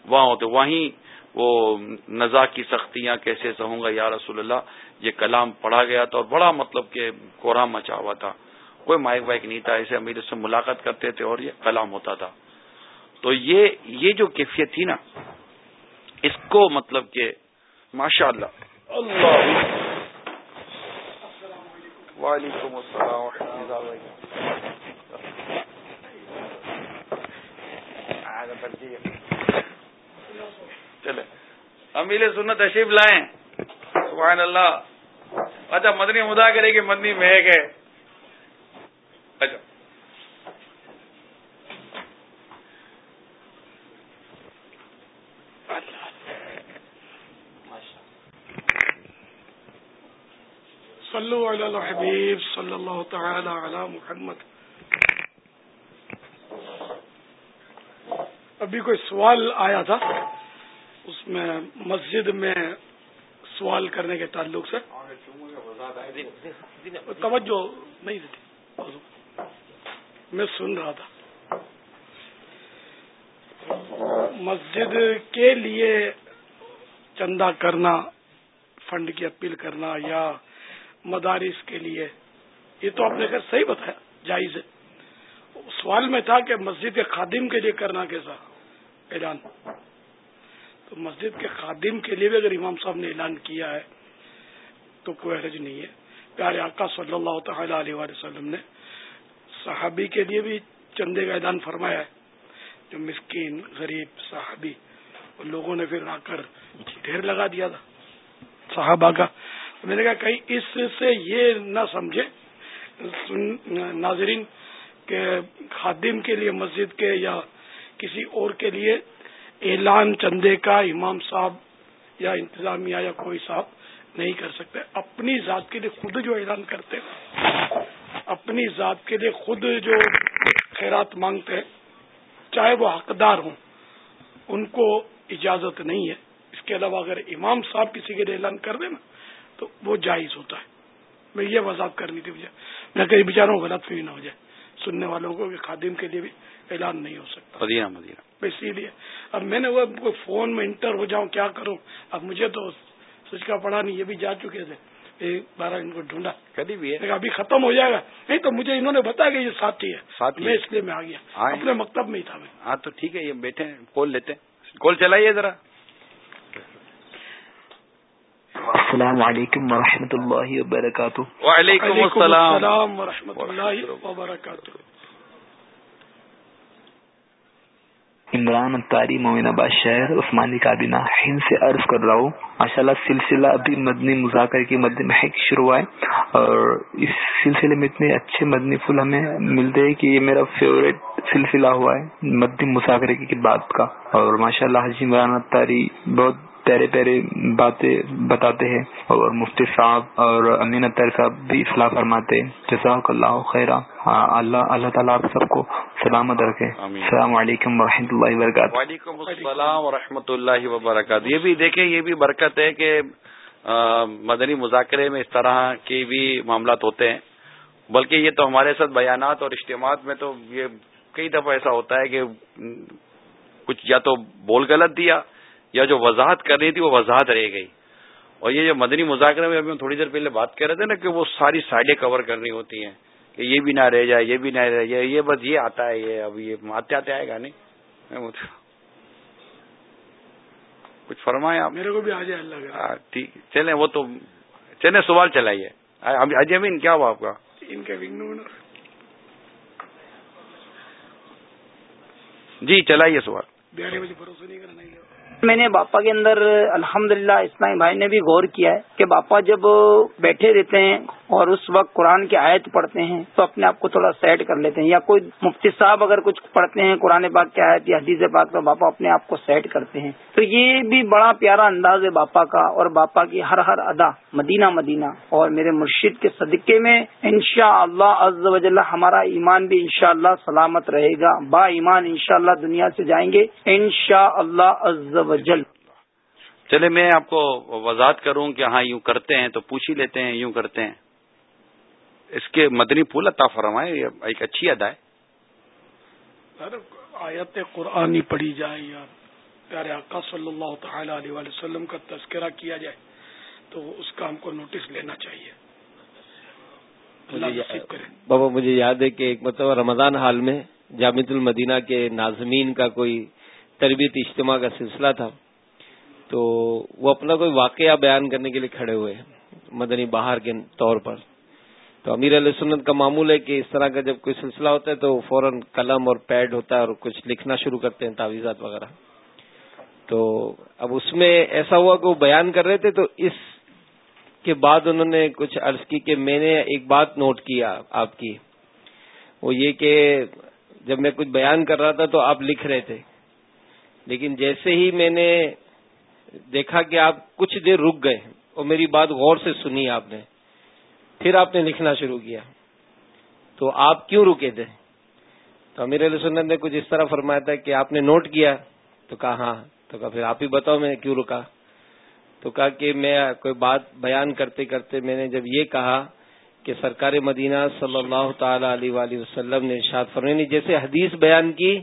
وہاں ہوتے، وہیں وہ نزا کی سختیاں کیسے سہوں گا یا رسول اللہ، یہ کلام پڑھا گیا تھا اور بڑا مطلب کہ کوہرام مچا ہوا تھا۔ کوئی مائک وائک نہیں تھا، ایسے امیر سے ملاقات کرتے تھے اور یہ کلام ہوتا تھا۔ تو یہ یہ جو کیفیت تھی نا، اس کو مطلب کہ ماشاء اللہ اللہ۔ وعلیکم السلام چلے امیل سنت تشریف لائیں۔ سبحان اللہ۔ اچھا مدنی مدا کرے کہ مدنی مہک ہے۔ اچھا۔ صلو علی الحبیب صلی اللہ تعالی علی محمد. ابھی کوئی سوال آیا تھا؟ اس میں مسجد میں سوال کرنے کے تعلق سے. توجہ نہیں دیتی. میں سن رہا تھا. مسجد کے لیے چندہ کرنا، فنڈ کی اپیل کرنا یا مدارس کے لیے۔ یہ تو آپ نے کہا صحیح بتایا، جائز ہے۔ سوال میں تھا کہ مسجد کے خادم کے لیے کرنا کیسا؟ اعلان۔ تو مسجد کے خادم کے لیے بھی اگر امام صاحب نے اعلان کیا ہے، تو کوئی حرج نہیں ہے۔ پیارے آقا صلی اللہ تعالی علیہ وسلم نے صحابی کے لیے بھی چندے کا اعلان فرمایا ہے۔ جو مسکین، غریب صحابی لوگوں نے پھر آ کر ڈھیر لگا دیا تھا۔ صحابہ کا میں نے کہا کہیں اس سے یہ نہ سمجھے۔ ناظرین، کہ خادم کے لیے مسجد کے یا کسی اور کے لیے اعلان چندے کا امام صاحب یا انتظامیہ یا کوئی صاحب نہیں کر سکتے۔ اپنی ذات کے لیے خود جو اعلان کرتے ہیں، اپنی ذات کے لیے خود جو خیرات مانگتے ہیں، چاہے وہ حقدار ہوں، ان کو اجازت نہیں ہے۔ اس کے علاوہ اگر امام صاحب کسی کے لیے اعلان کر دیں نا تو وہ جائز ہوتا ہے۔ میں یہ وضاحت کرنی تھی مجھے۔ میں کہیں بےچاروں غلط فری نہ ہو جائے۔ سننے والوں کو کہ خادم کے لیے بھی اعلان نہیں ہو سکتا۔ مدینہ مدینہ۔ اسی لیے۔ اب میں نے وہ فون میں انٹر ہو جاؤں کیا کروں؟ اب مجھے تو سچ کا پڑا نہیں یہ بھی جا چکے تھے۔ بارہ ان کو ڈھونڈا۔ کبھی بھی ہے؟ ابھی ختم ہو جائے گا۔ نہیں تو مجھے انہوں نے بتایا کہ یہ ساتھی ہے۔ میں اس لیے میں آ گیا۔ اپنے مکتب میں ہی تھا میں۔ ہاں تو ٹھیک ہے یہ بیٹھے کال لیتے کال چلائیے ذرا۔ السلام علیکم ورحمۃ اللہ وبرکاتہ۔ وعلیکم السلام ورحمۃ اللہ وبرکاتہ۔ عمران اختاری مومن آباد شہر عثمانی کابینہ ہند سے عرض کر رہا ہوں ماشاء اللہ سلسلہ ابھی مدنی مذاکر کی مد محک شروع ہے اور اس سلسلے میں اتنے اچھے مدنی پھول ہمیں ملتے ہیں کہ یہ میرا فیوریٹ سلسلہ ہوا ہے مدنی مذاکرے کی بات کا۔ اور ماشاء اللہ حجی عمران اختاری بہت پیارے پیارے باتیں بتاتے ہیں اور مفتی صاحب اور امین اطر صاحب بھی اصلاح فرماتے جزاک اللہ خیر ہاں، اللہ اللہ تعالیٰ آپ سب کو سلامت رکھے۔ السلام علیکم و اللہ وبرکاتہ۔ وعلیکم السلام و اللہ وبرکاتہ۔ یہ بھی دیکھیں یہ بھی برکت ہے کہ مدنی مذاکرے میں اس طرح کے بھی معاملات ہوتے ہیں۔ بلکہ یہ تو ہمارے ساتھ بیانات اور اجتماعات میں تو یہ کئی دفعہ ایسا ہوتا ہے کہ کچھ یا تو بول غلط دیا یا جو وضاحت کرنی تھی وہ وضاحت رہ گئی۔ اور یہ جو مدنی مذاکرے میں ابھی ہم تھوڑی دیر پہلے بات کر رہے تھے نا کہ وہ ساری سائڈیں کور کرنی ہوتی ہیں کہ یہ بھی نہ رہ جائے یہ بھی نہ رہ جائے یہ بس یہ آتا ہے یہ اب یہ آتے آتے آئے گا نہیں؟ کچھ فرمائیں آپ؟ میرے کو بھی آ جائے اللہ ہاں، ٹھیک۔ چلیں وہ تو چلیں سوال چلائیے۔ اجے امین کیا ہوا آپ کا؟ ان کا جی چلائیے سوال۔ بجے بھروسہ نہیں کرنا میں نے باپا کے اندر، الحمدللہ اسلامی بھائی نے بھی غور کیا ہے کہ باپا جب بیٹھے رہتے ہیں اور اس وقت قرآن کی آیت پڑھتے ہیں تو اپنے آپ کو تھوڑا سیٹ کر لیتے ہیں یا کوئی مفتی صاحب اگر کچھ پڑھتے ہیں قرآن پاک کی آیت یا حدیث پاک تو باپا اپنے آپ کو سیٹ کرتے ہیں۔ تو یہ بھی بڑا پیارا انداز ہے باپا کا اور باپا کی ہر ہر ادا مدینہ مدینہ اور میرے مرشد کے صدقے میں انشاء اللہ ہمارا ایمان بھی انشاء اللہ سلامت رہے گا۔ با ایمان انشاء اللہ دنیا سے جائیں گے۔ انشاء اللہ عز و جل چلے میں آپ کو وضاحت کروں کہ ہاں یوں کرتے ہیں تو پوچھ ہی لیتے ہیں یوں کرتے ہیں۔ اس کے مدنی پھول عطا فرمائے یہ ایک اچھی ادا ہے آیت قرآنی پڑھی جائے یا پیارے آقا صلی اللہ تعالی علیہ وسلم کا تذکرہ کیا جائے تو اس کا ہم کو نوٹس لینا چاہیے۔ بابا مجھے یاد ہے کہ ایک مطلب رمضان حال میں جامع المدینہ کے ناظمین کا کوئی تربیت اجتماع کا سلسلہ تھا۔ تو وہ اپنا کوئی واقعہ بیان کرنے کے لیے کھڑے ہوئے مدنی بہار کے طور پر۔ تو امیر علیہ سنت کا معمول ہے کہ اس طرح کا جب کوئی سلسلہ ہوتا ہے تو فوراً قلم اور پیڈ ہوتا ہے اور کچھ لکھنا شروع کرتے ہیں، تعویذات وغیرہ۔ تو اب اس میں ایسا ہوا کہ وہ بیان کر رہے تھے تو اس کے بعد انہوں نے کچھ عرض کی کہ میں نے ایک بات نوٹ کیا آپ کی۔ وہ یہ کہ جب میں کچھ بیان کر رہا تھا تو آپ لکھ رہے تھے۔ لیکن جیسے ہی میں نے دیکھا کہ آپ کچھ دیر رک گئے اور میری بات غور سے سنی آپ نے، پھر آپ نے لکھنا شروع کیا۔ تو آپ کیوں رکے تھے؟ تو امیر علیہ سنت نے کچھ اس طرح فرمایا تھا کہ آپ نے نوٹ کیا، تو کہا ہاں تو کہا پھر آپ ہی بتاؤ میں کیوں رکا۔ تو کہا کہ میں کوئی بات بیان کرتے کرتے میں نے جب یہ کہا کہ سرکار مدینہ صلی اللہ تعالی علیہ وآلہ وسلم نے ارشاد فرمانی یعنی جیسے حدیث بیان کی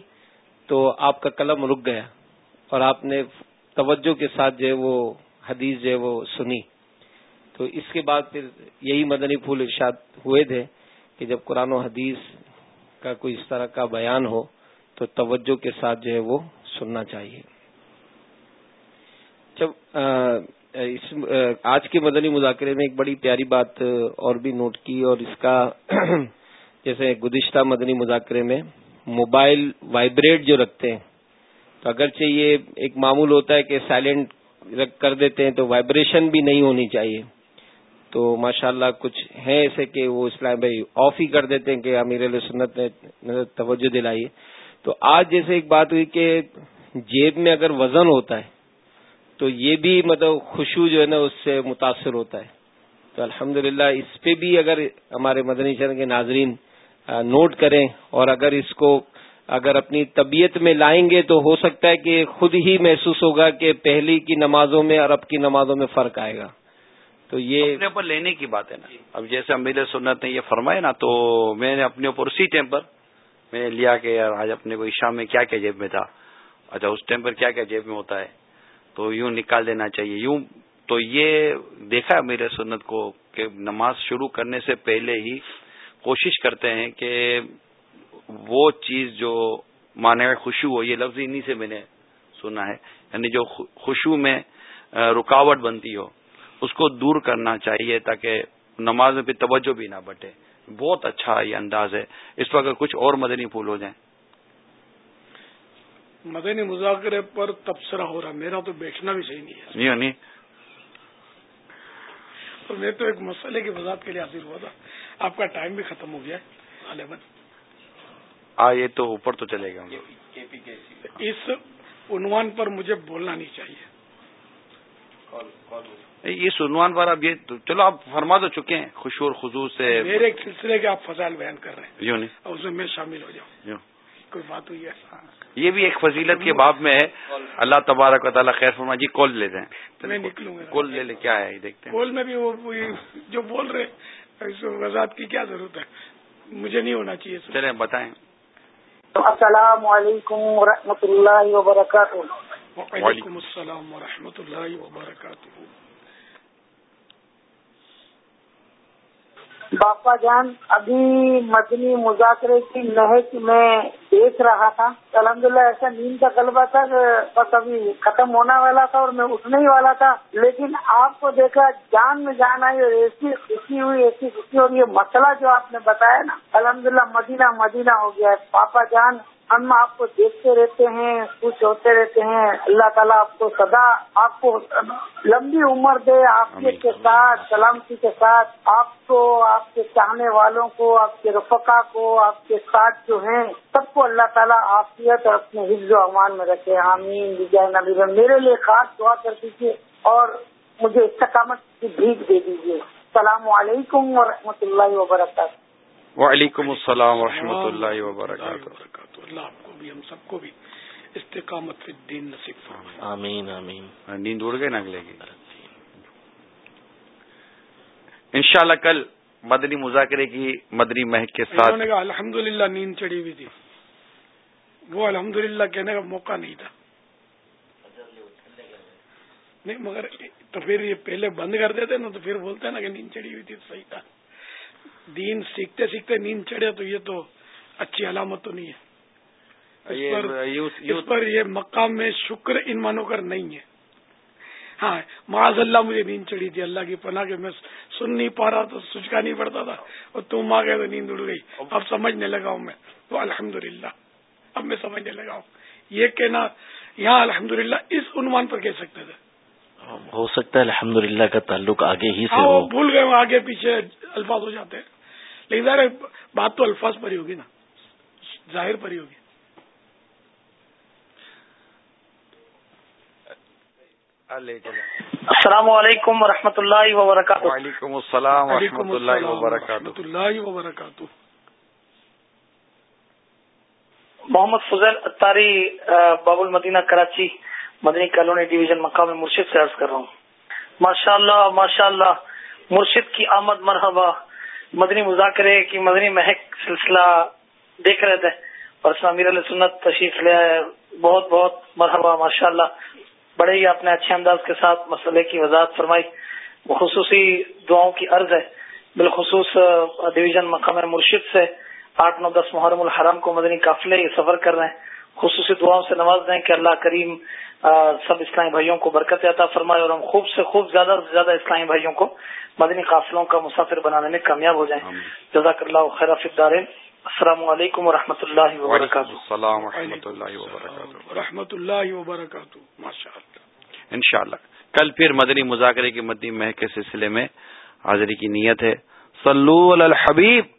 تو آپ کا قلم رک گیا اور آپ نے توجہ کے ساتھ جو ہے وہ حدیث جو ہے وہ سنی۔ تو اس کے بعد پھر یہی مدنی پھول ارشاد ہوئے تھے کہ جب قرآن و حدیث کا کوئی اس طرح کا بیان ہو تو توجہ کے ساتھ جو ہے وہ سننا چاہیے۔ جب اس آج کے مدنی مذاکرے میں ایک بڑی پیاری بات اور بھی نوٹ کی اور اس کا جیسے گزشتہ مدنی مذاکرے میں موبائل وائبریٹ جو رکھتے ہیں، تو اگرچہ یہ ایک معمول ہوتا ہے کہ سائلنٹ کر دیتے ہیں تو وائبریشن بھی نہیں ہونی چاہیے۔ تو ماشاءاللہ کچھ ہیں ایسے کہ وہ اسلام بھائی آف ہی کر دیتے ہیں کہ امیر علیہ سنت نے توجہ دلائی تو آج جیسے ایک بات ہوئی کہ جیب میں اگر وزن ہوتا ہے، تو یہ بھی مطلب خوشبو جو ہے نا، اس سے متاثر ہوتا ہے۔ تو الحمد اس پہ بھی اگر ہمارے مدنی چرن کے ناظرین نوٹ کریں اور اگر اس کو اگر اپنی طبیعت میں لائیں گے تو ہو سکتا ہے کہ خود ہی محسوس ہوگا کہ پہلی کی نمازوں میں اور اب کی نمازوں میں فرق آئے گا۔ تو یہ اپنے اوپر لینے کی بات ہے نا۔ اب جیسے امیر سنت نے یہ فرمایا نا، تو میں نے اپنے اوپر اسی ٹائم پر میں نے لیا کہ یار آج اپنے کو عشاء میں کیا کیا جیب میں تھا۔ اچھا اس ٹائم پر کیا کیا جیب میں ہوتا ہے؟ تو یوں نکال دینا چاہیے۔ یوں تو یہ دیکھا ہے میرے سنت کو کہ نماز شروع کرنے سے پہلے ہی کوشش کرتے ہیں کہ وہ چیز جو مانے خوشبو ہو یہ لفظ انہیں سے میں نے سنا ہے۔ یعنی جو خوشبو میں رکاوٹ بنتی ہو اس کو دور کرنا چاہیے تاکہ نماز میں پھر توجہ بھی نہ بٹے۔ بہت اچھا یہ انداز ہے۔ اس پر اگر کچھ اور مدنی پھول ہو جائیں۔ مدنی مذاکرے پر تبصرہ ہو رہا میرا تو بیٹھنا بھی صحیح نہیں ہے۔ نہیں میں تو ایک مسئلے کی وضاحت کے لیے حاضر ہوا تھا۔ آپ کا ٹائم بھی ختم ہو گیا غالباً ہاں یہ تو اوپر تو چلے گا اس عنوان پر مجھے بولنا نہیں چاہیے۔ اس عنوان پر اب یہ چلو آپ فرما تو چکے ہیں خوشو اور خصوص سے۔ میرے ایک سلسلے کے آپ فضائل بیان کر رہے ہیں۔ یوں نہیں۔ اور اس میں میں شامل ہو جاؤں۔ کوئی بات ہوئی ہے؟ یہ بھی ایک فضیلت کے باب میں ہے۔ اللہ تبارک و تعالیٰ خیر فرما جی کال لے دیں۔ میں نکلوں گا۔ کال لے لے کیا ہے؟ دیکھتے ہیں۔ کال میں بھی وہ جو بول رہے وضاحت کی کیا ضرورت ہے؟ مجھے نہیں ہونا چاہیے چلیں بتائیں۔ السلام علیکم و اللہ وبرکاتہ۔ وعلیکم السلام و اللہ وبرکاتہ۔ باپا جان ابھی مدنی مذاکرے کی مہک میں دیکھ رہا تھا۔ الحمد للہ ایسا نیند کا غلبہ تھا کہ بس ابھی ختم ہونے والا تھا اور میں اٹھنے ہی والا تھا۔ لیکن آپ کو دیکھا جان میں جان آئی اور ایسی خوشی ہوئی ایسی خوشی اور یہ مسئلہ جو آپ نے بتایا نا الحمد للہ مدینہ مدینہ ہو گیا۔ ہے پاپا جان ہم آپ کو دیکھتے رہتے ہیں خوش ہوتے رہتے ہیں۔ اللہ تعالیٰ آپ کو سدا آپ کو لمبی عمر دے آپ کے ساتھ سلامتی کے ساتھ۔ آپ کو آپ کے چاہنے والوں کو آپ کے رفقا کو آپ کے ساتھ جو ہیں سب کو اللہ تعالیٰ آفیت اور اپنے حفظ و امان میں رکھے۔ آمین۔ وجے نبی میرے لیے خاص دعا کر دیجیے اور مجھے استقامت کی بھیک دے دیجیے السلام علیکم و اللہ وبرکاتہ۔ وعلیکم السلام و اللہ وبرکاتہ۔ اللہ آپ کو بھی ہم سب کو بھی استقامت فی الدین نصیب آمین آمین۔ نیند اڑ گئے نگلے گی انشاءاللہ کل مدنی مذاکرے کی مدنی مہک کے ساتھ الحمد للہ نیند چڑھی ہوئی تھی۔ وہ الحمد للہ کہنے کا موقع نہیں تھا۔ نہیں مگر تو پھر یہ پہلے بند کر دیتے نا تو پھر بولتے نا کہ نیند چڑھی ہوئی تھی صحیح تھا۔ دین سیکھتے سیکھتے نیند چڑھے تو یہ تو اچھی علامت تو نہیں ہے۔ اس پر یہ مقام میں شکر ان مانو کر نہیں ہے۔ ہاں معاذ اللہ مجھے نیند چڑھی تھی اللہ کی پناہ کے میں سن نہیں پا رہا تو سچکا نہیں پڑتا تھا۔ اور تم آ گئے تو نیند اڑ گئی۔ اب سمجھنے لگا ہوں میں۔ تو الحمد اب میں سمجھنے لگا ہوں۔ یہ کہنا یہاں الحمد اس عنوان پر کہہ سکتے تھے۔ ہو سکتا ہے الحمد کا تعلق آگے ہی سے ہاں بھول گئے آگے پیچھے الفاظ ہو جاتے ہیں۔ لیکن ظاہر بات تو الفاظ پر ہی ہوگی نا۔ ظاہر پر ہی ہوگی۔ السلام علیکم و اللہ وبرکاتہ۔ وعلیکم السلام و اللہ وبرکاتہ۔ اللہ وبرکاتہ۔ محمد فضل اتاری باب المدینہ کراچی، مدنی کالونی ڈویژن مقام مرشد سے عرض کر رہا ہوں۔ ماشاء اللہ ماشاء اللہ مرشد کی آمد مرحبا۔ مدنی مذاکرے کی مدنی مہک سلسلہ دیکھ رہے تھے اور اسلام علیہ سنت تشریف لے بہت بہت مرحبا ماشاء اللہ بڑے ہی اپنے اچھے انداز کے ساتھ مسئلے کی وضاحت فرمائی۔ خصوصی دعاؤں کی عرض ہے۔ بالخصوص ڈویژن مقام مرشد سے آٹھ نو دس محرم الحرام کو مدنی قافلے یہ سفر کر رہے ہیں۔ خصوصی دعاؤں سے نواز دیں کہ اللہ کریم سب اسلامی بھائیوں کو برکت عطا فرمائے اور ہم خوب سے خوب زیادہ سے زیادہ اسلامی بھائیوں کو مدنی قافلوں کا مسافر بنانے میں کامیاب ہو جائیں۔ جزاک اللہ خیر فدارین السلام علیکم و رحمۃ اللہ وبرکاتہ۔ السلام و رحمۃ اللہ وبرکاتہ۔ رحمۃ اللہ وبرکاتہ۔ ماشاء اللہ ان شاء اللہ کل پھر مدنی مذاکرے کی مدنی مہک کے سلسلے میں حاضری کی نیت ہے۔ صلو علی الحبیب۔